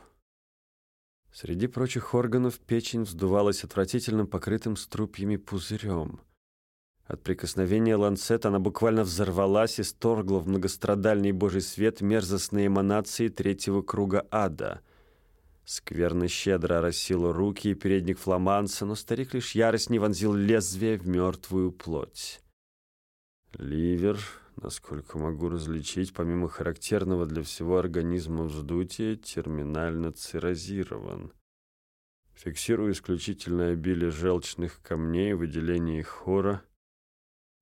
Среди прочих органов печень вздувалась отвратительным покрытым струпьями пузырем. От прикосновения ланцета она буквально взорвалась и сторгла в многострадальный божий свет мерзостные эманации третьего круга ада — Скверно щедро оросило руки и передник фламанца, но старик лишь яростней вонзил лезвие в мертвую плоть. Ливер, насколько могу различить, помимо характерного для всего организма вздутия, терминально циррозирован. Фиксирую исключительно обилие желчных камней, выделение хора.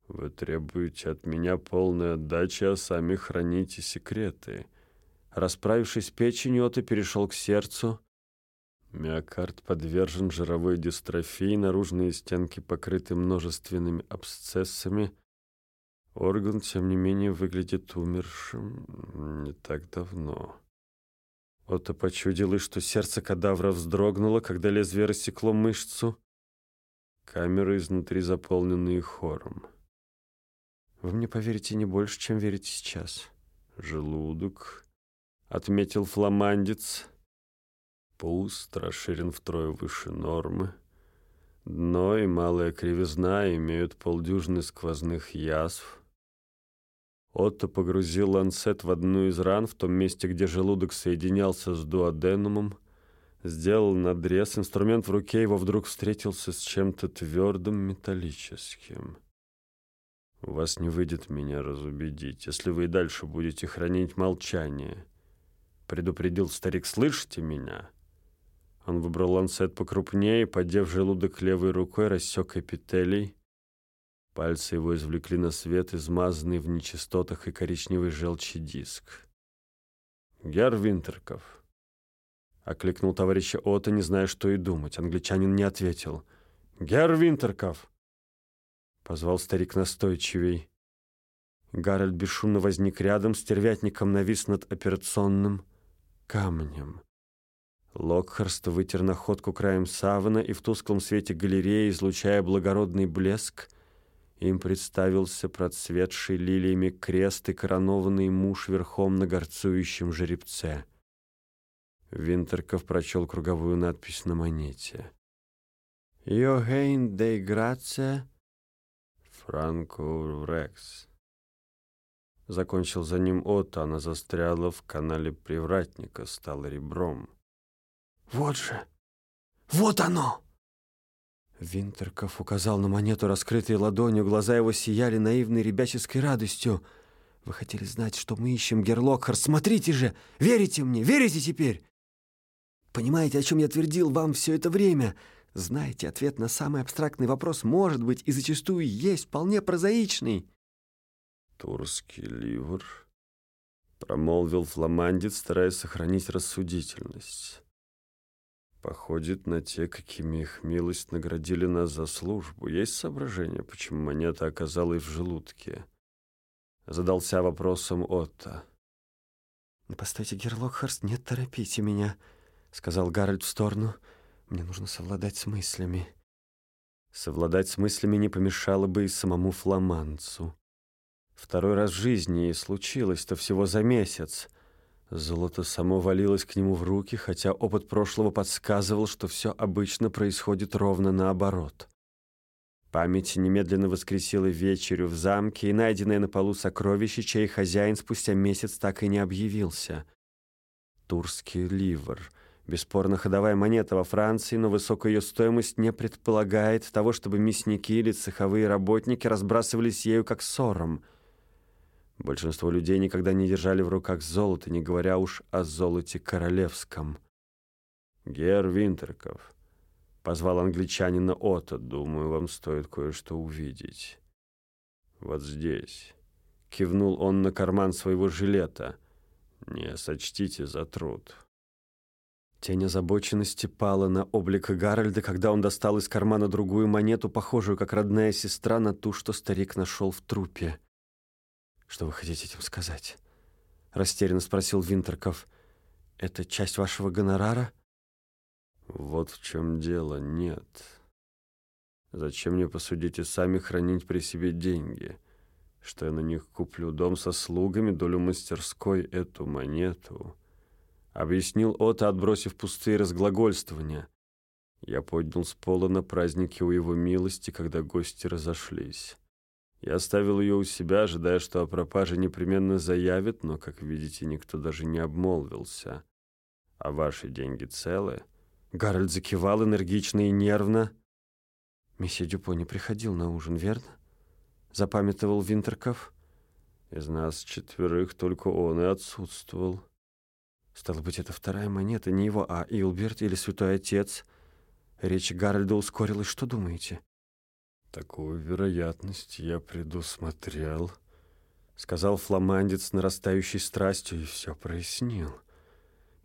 Вы требуете от меня полной отдачи, а сами храните секреты — Расправившись печенью, Отто перешел к сердцу. Миокард подвержен жировой дистрофии, наружные стенки покрыты множественными абсцессами. Орган, тем не менее, выглядит умершим не так давно. Отто почудилось, что сердце кадавра вздрогнуло, когда лезвие рассекло мышцу. Камеры изнутри заполнены хором. Вы мне поверите не больше, чем верите сейчас. Желудок — отметил фламандец. Пуст, расширен втрое выше нормы. Дно и малая кривизна имеют полдюжины сквозных язв. Отто погрузил ланцет в одну из ран в том месте, где желудок соединялся с дуоденумом, сделал надрез. Инструмент в руке его вдруг встретился с чем-то твердым металлическим. «У вас не выйдет меня разубедить, если вы и дальше будете хранить молчание» предупредил старик. «Слышите меня?» Он выбрал ланцет покрупнее, поддев желудок левой рукой, рассек эпителий. Пальцы его извлекли на свет измазанный в нечистотах и коричневой желчи диск. «Гер Винтерков», — окликнул товарища Ота, не зная, что и думать. Англичанин не ответил. «Гер Винтерков!» — позвал старик настойчивей. Гарольд бесшумно возник рядом, стервятником навис над операционным — камнем. Локхарст вытер находку краем савана, и в тусклом свете галереи, излучая благородный блеск, им представился процветший лилиями крест и коронованный муж верхом на горцующем жеребце. Винтерков прочел круговую надпись на монете. «Йогейн де Грация Франко Рекс». Закончил за ним Отто, она застряла в канале привратника, стала ребром. «Вот же! Вот оно!» Винтерков указал на монету, раскрытой ладонью. Глаза его сияли наивной ребяческой радостью. «Вы хотели знать, что мы ищем, Герлокхар? Смотрите же! Верите мне? Верите теперь?» «Понимаете, о чем я твердил вам все это время?» Знаете, ответ на самый абстрактный вопрос может быть и зачастую есть вполне прозаичный. «Турский ливр», — промолвил фламандец, стараясь сохранить рассудительность. «Походит на те, какими их милость наградили нас за службу. Есть соображение, почему монета оказалась в желудке?» Задался вопросом Отто. «Постойте, Герлокхарст, не торопите меня», — сказал Гарольд в сторону. «Мне нужно совладать с мыслями». Совладать с мыслями не помешало бы и самому фламандцу. Второй раз в жизни и случилось-то всего за месяц. Золото само валилось к нему в руки, хотя опыт прошлого подсказывал, что все обычно происходит ровно наоборот. Память немедленно воскресила вечерю в замке и найденное на полу сокровище, чей хозяин спустя месяц так и не объявился. Турский ливр. Бесспорно ходовая монета во Франции, но высокая ее стоимость не предполагает того, чтобы мясники или цеховые работники разбрасывались ею как ссором — Большинство людей никогда не держали в руках золото, не говоря уж о золоте королевском. «Гер Винтерков», — позвал англичанина Отто, — «думаю, вам стоит кое-что увидеть». «Вот здесь», — кивнул он на карман своего жилета, — «не сочтите за труд». Тень озабоченности пала на облик Гарольда, когда он достал из кармана другую монету, похожую, как родная сестра, на ту, что старик нашел в трупе. «Что вы хотите этим сказать?» — растерянно спросил Винтерков. «Это часть вашего гонорара?» «Вот в чем дело, нет. Зачем мне, посудите, сами хранить при себе деньги? Что я на них куплю дом со слугами, долю мастерской, эту монету?» Объяснил Ота, отбросив пустые разглагольствования. Я поднял с пола на празднике у его милости, когда гости разошлись. Я оставил ее у себя, ожидая, что о пропаже непременно заявят, но, как видите, никто даже не обмолвился. А ваши деньги целы? Гарольд закивал энергично и нервно. Месье Дюпо не приходил на ужин, верно? Запамятовал Винтерков. Из нас четверых только он и отсутствовал. Стало быть, это вторая монета, не его, а Илберт или Святой Отец. Речь Гарольда ускорилась. Что думаете? «Такую вероятность я предусмотрел», — сказал фламандец с нарастающей страстью и все прояснил.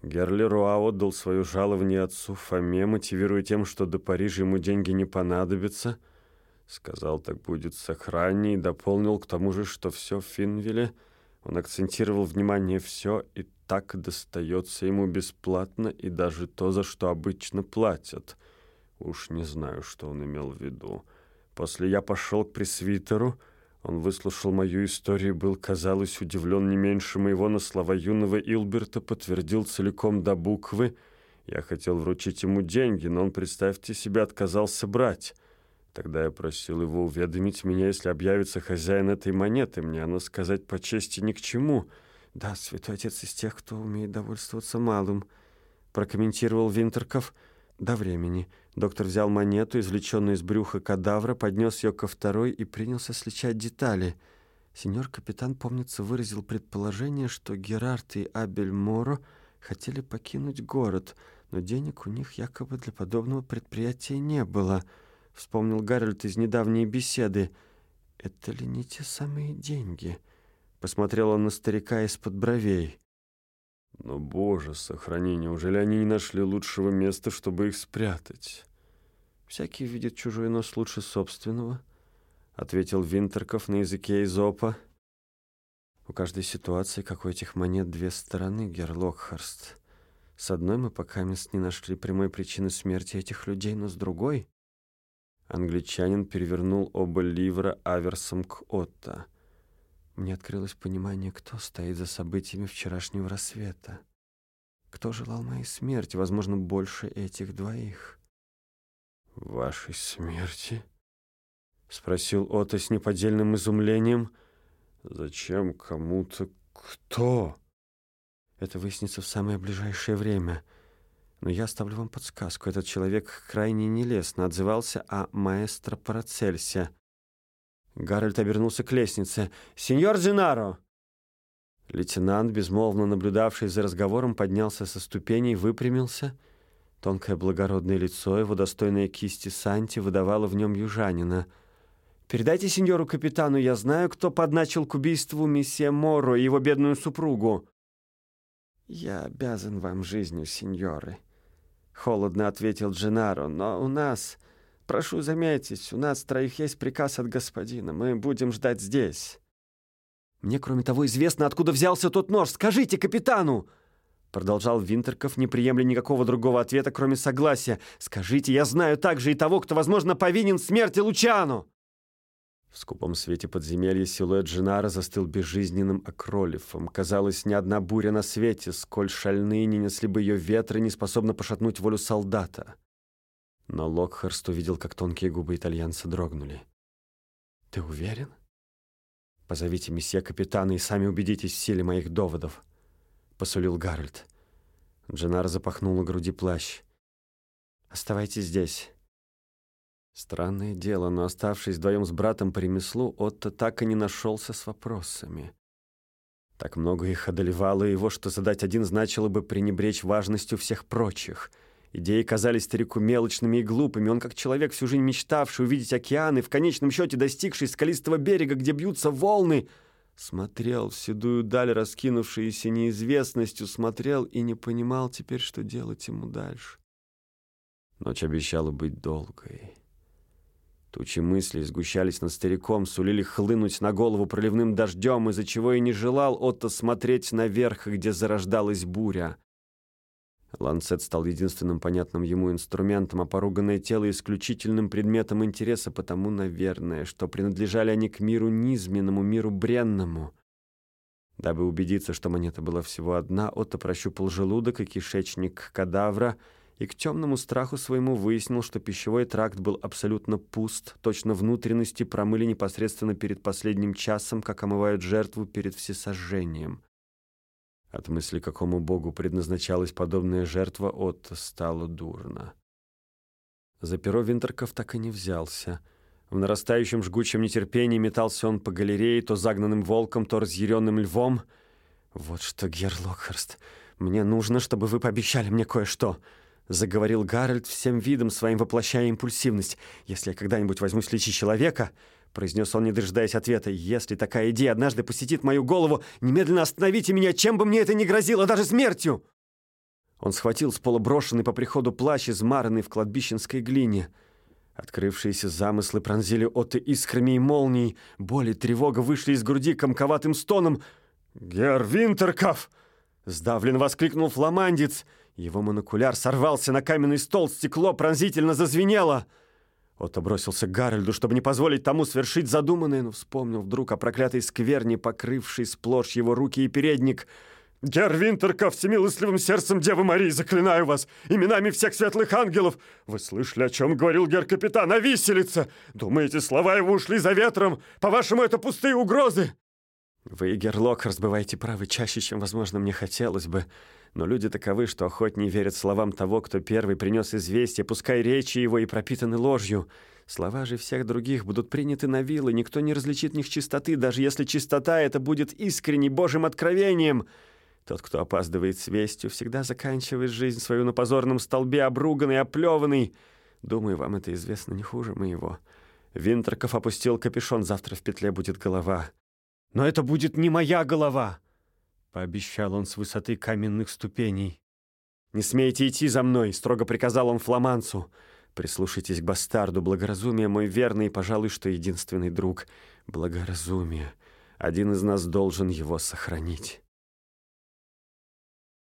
Герлеруа отдал свое жалование отцу Фоме, мотивируя тем, что до Парижа ему деньги не понадобятся. Сказал, так будет сохраннее, и дополнил к тому же, что все в Финвилле. Он акцентировал внимание «все» и так достается ему бесплатно, и даже то, за что обычно платят. Уж не знаю, что он имел в виду. После я пошел к пресвитеру. Он выслушал мою историю, был, казалось, удивлен не меньше моего, на слова юного Илберта подтвердил целиком до буквы. Я хотел вручить ему деньги, но он, представьте себе, отказался брать. Тогда я просил его уведомить меня, если объявится хозяин этой монеты. Мне оно сказать по чести ни к чему. «Да, святой отец из тех, кто умеет довольствоваться малым», — прокомментировал Винтерков. «До времени». Доктор взял монету, извлеченную из брюха кадавра, поднес ее ко второй и принялся сличать детали. Сеньор капитан, помнится, выразил предположение, что Герард и Абель Моро хотели покинуть город, но денег у них якобы для подобного предприятия не было. Вспомнил Гарольд из недавней беседы. «Это ли не те самые деньги?» Посмотрел он на старика из-под бровей. Но, боже, сохрани, неужели они не нашли лучшего места, чтобы их спрятать? Всякий видит чужой нос лучше собственного, ответил Винтерков на языке Изопа. У каждой ситуации, как у этих монет, две стороны, Герлокхарст. С одной мы пока мест не нашли прямой причины смерти этих людей, но с другой... Англичанин перевернул оба ливра аверсом к Отто. Мне открылось понимание, кто стоит за событиями вчерашнего рассвета. Кто желал моей смерти, возможно, больше этих двоих. «Вашей смерти?» — спросил Отто с неподдельным изумлением. «Зачем кому-то кто?» «Это выяснится в самое ближайшее время. Но я оставлю вам подсказку. Этот человек крайне нелестно отзывался о маэстро Парацельсе». Гарольд обернулся к лестнице. «Сеньор Зинаро!» Лейтенант, безмолвно наблюдавший за разговором, поднялся со ступеней, выпрямился. Тонкое благородное лицо его, достойное кисти Санти, выдавало в нем южанина. «Передайте сеньору капитану, я знаю, кто подначил к убийству месье Моро и его бедную супругу». «Я обязан вам жизнью, сеньоры», — холодно ответил Дженаро, «но у нас...» Прошу заметить, у нас троих есть приказ от господина. Мы будем ждать здесь». «Мне, кроме того, известно, откуда взялся тот нож. Скажите капитану!» Продолжал Винтерков, не приемля никакого другого ответа, кроме согласия. «Скажите, я знаю также и того, кто, возможно, повинен в смерти Лучану!» В скупом свете подземелья силуэт Дженара застыл безжизненным окролифом. Казалось, ни одна буря на свете, сколь шальные не несли бы ее ветры, не способна пошатнуть волю солдата. Но Локхарст увидел, как тонкие губы итальянца дрогнули. «Ты уверен?» «Позовите месье капитана и сами убедитесь в силе моих доводов», — посулил Гарольд. Дженар запахнул на груди плащ. «Оставайтесь здесь. Странное дело, но оставшись вдвоем с братом по ремеслу, Отто так и не нашелся с вопросами. Так много их одолевало его, что задать один значило бы пренебречь важностью всех прочих. Идеи казались старику мелочными и глупыми. Он, как человек, всю жизнь мечтавший увидеть океан и в конечном счете достигший скалистого берега, где бьются волны, смотрел в седую даль, раскинувшуюся неизвестностью, смотрел и не понимал теперь, что делать ему дальше. Ночь обещала быть долгой. Тучи мыслей сгущались над стариком, сулили хлынуть на голову проливным дождем, из-за чего и не желал Отто смотреть наверх, где зарождалась буря. Ланцет стал единственным понятным ему инструментом, а поруганное тело — исключительным предметом интереса, потому, наверное, что принадлежали они к миру низменному, миру бренному. Дабы убедиться, что монета была всего одна, Отто прощупал желудок и кишечник кадавра — и к темному страху своему выяснил, что пищевой тракт был абсолютно пуст, точно внутренности промыли непосредственно перед последним часом, как омывают жертву перед всесожжением. От мысли, какому богу предназначалась подобная жертва, от стало дурно. За перо Винтерков так и не взялся. В нарастающем жгучем нетерпении метался он по галерее, то загнанным волком, то разъяренным львом. «Вот что, Гер Локхарст, мне нужно, чтобы вы пообещали мне кое-что», заговорил Гарольд всем видом своим воплощая импульсивность. «Если я когда-нибудь возьмусь лечить человека...» — произнес он, не дожидаясь ответа. «Если такая идея однажды посетит мою голову, немедленно остановите меня, чем бы мне это ни грозило, даже смертью!» Он схватил с пола брошенный по приходу плащ, измаранный в кладбищенской глине. Открывшиеся замыслы пронзили Отто искрами и молнией. Боль и тревога вышли из груди комковатым стоном. «Гер Винтерков!» — сдавленно воскликнул фламандец — его монокуляр сорвался на каменный стол, стекло пронзительно зазвенело. Отто бросился к Гарольду, чтобы не позволить тому свершить задуманное, но вспомнил вдруг о проклятой скверне, покрывшей сплошь его руки и передник. «Гер Винтерков, всемилостливым сердцем Девы Марии, заклинаю вас, именами всех светлых ангелов! Вы слышали, о чем говорил гер-капитан, о виселице? Думаете, слова его ушли за ветром? По-вашему, это пустые угрозы?» «Вы, Герлок, разбываете правы чаще, чем, возможно, мне хотелось бы», но люди таковы, что охотнее верят словам того, кто первый принес известие, пускай речи его и пропитаны ложью. Слова же всех других будут приняты на вилы, никто не различит них чистоты, даже если чистота это будет искренней Божьим откровением. Тот, кто опаздывает с вестью, всегда заканчивает жизнь свою на позорном столбе, обруганный, оплеванный. Думаю, вам это известно не хуже моего. Винтерков опустил капюшон, завтра в петле будет голова. Но это будет не моя голова пообещал он с высоты каменных ступеней. «Не смейте идти за мной!» — строго приказал он фламанцу. «Прислушайтесь к бастарду. Благоразумие мой верный и, пожалуй, что единственный друг. Благоразумие. Один из нас должен его сохранить».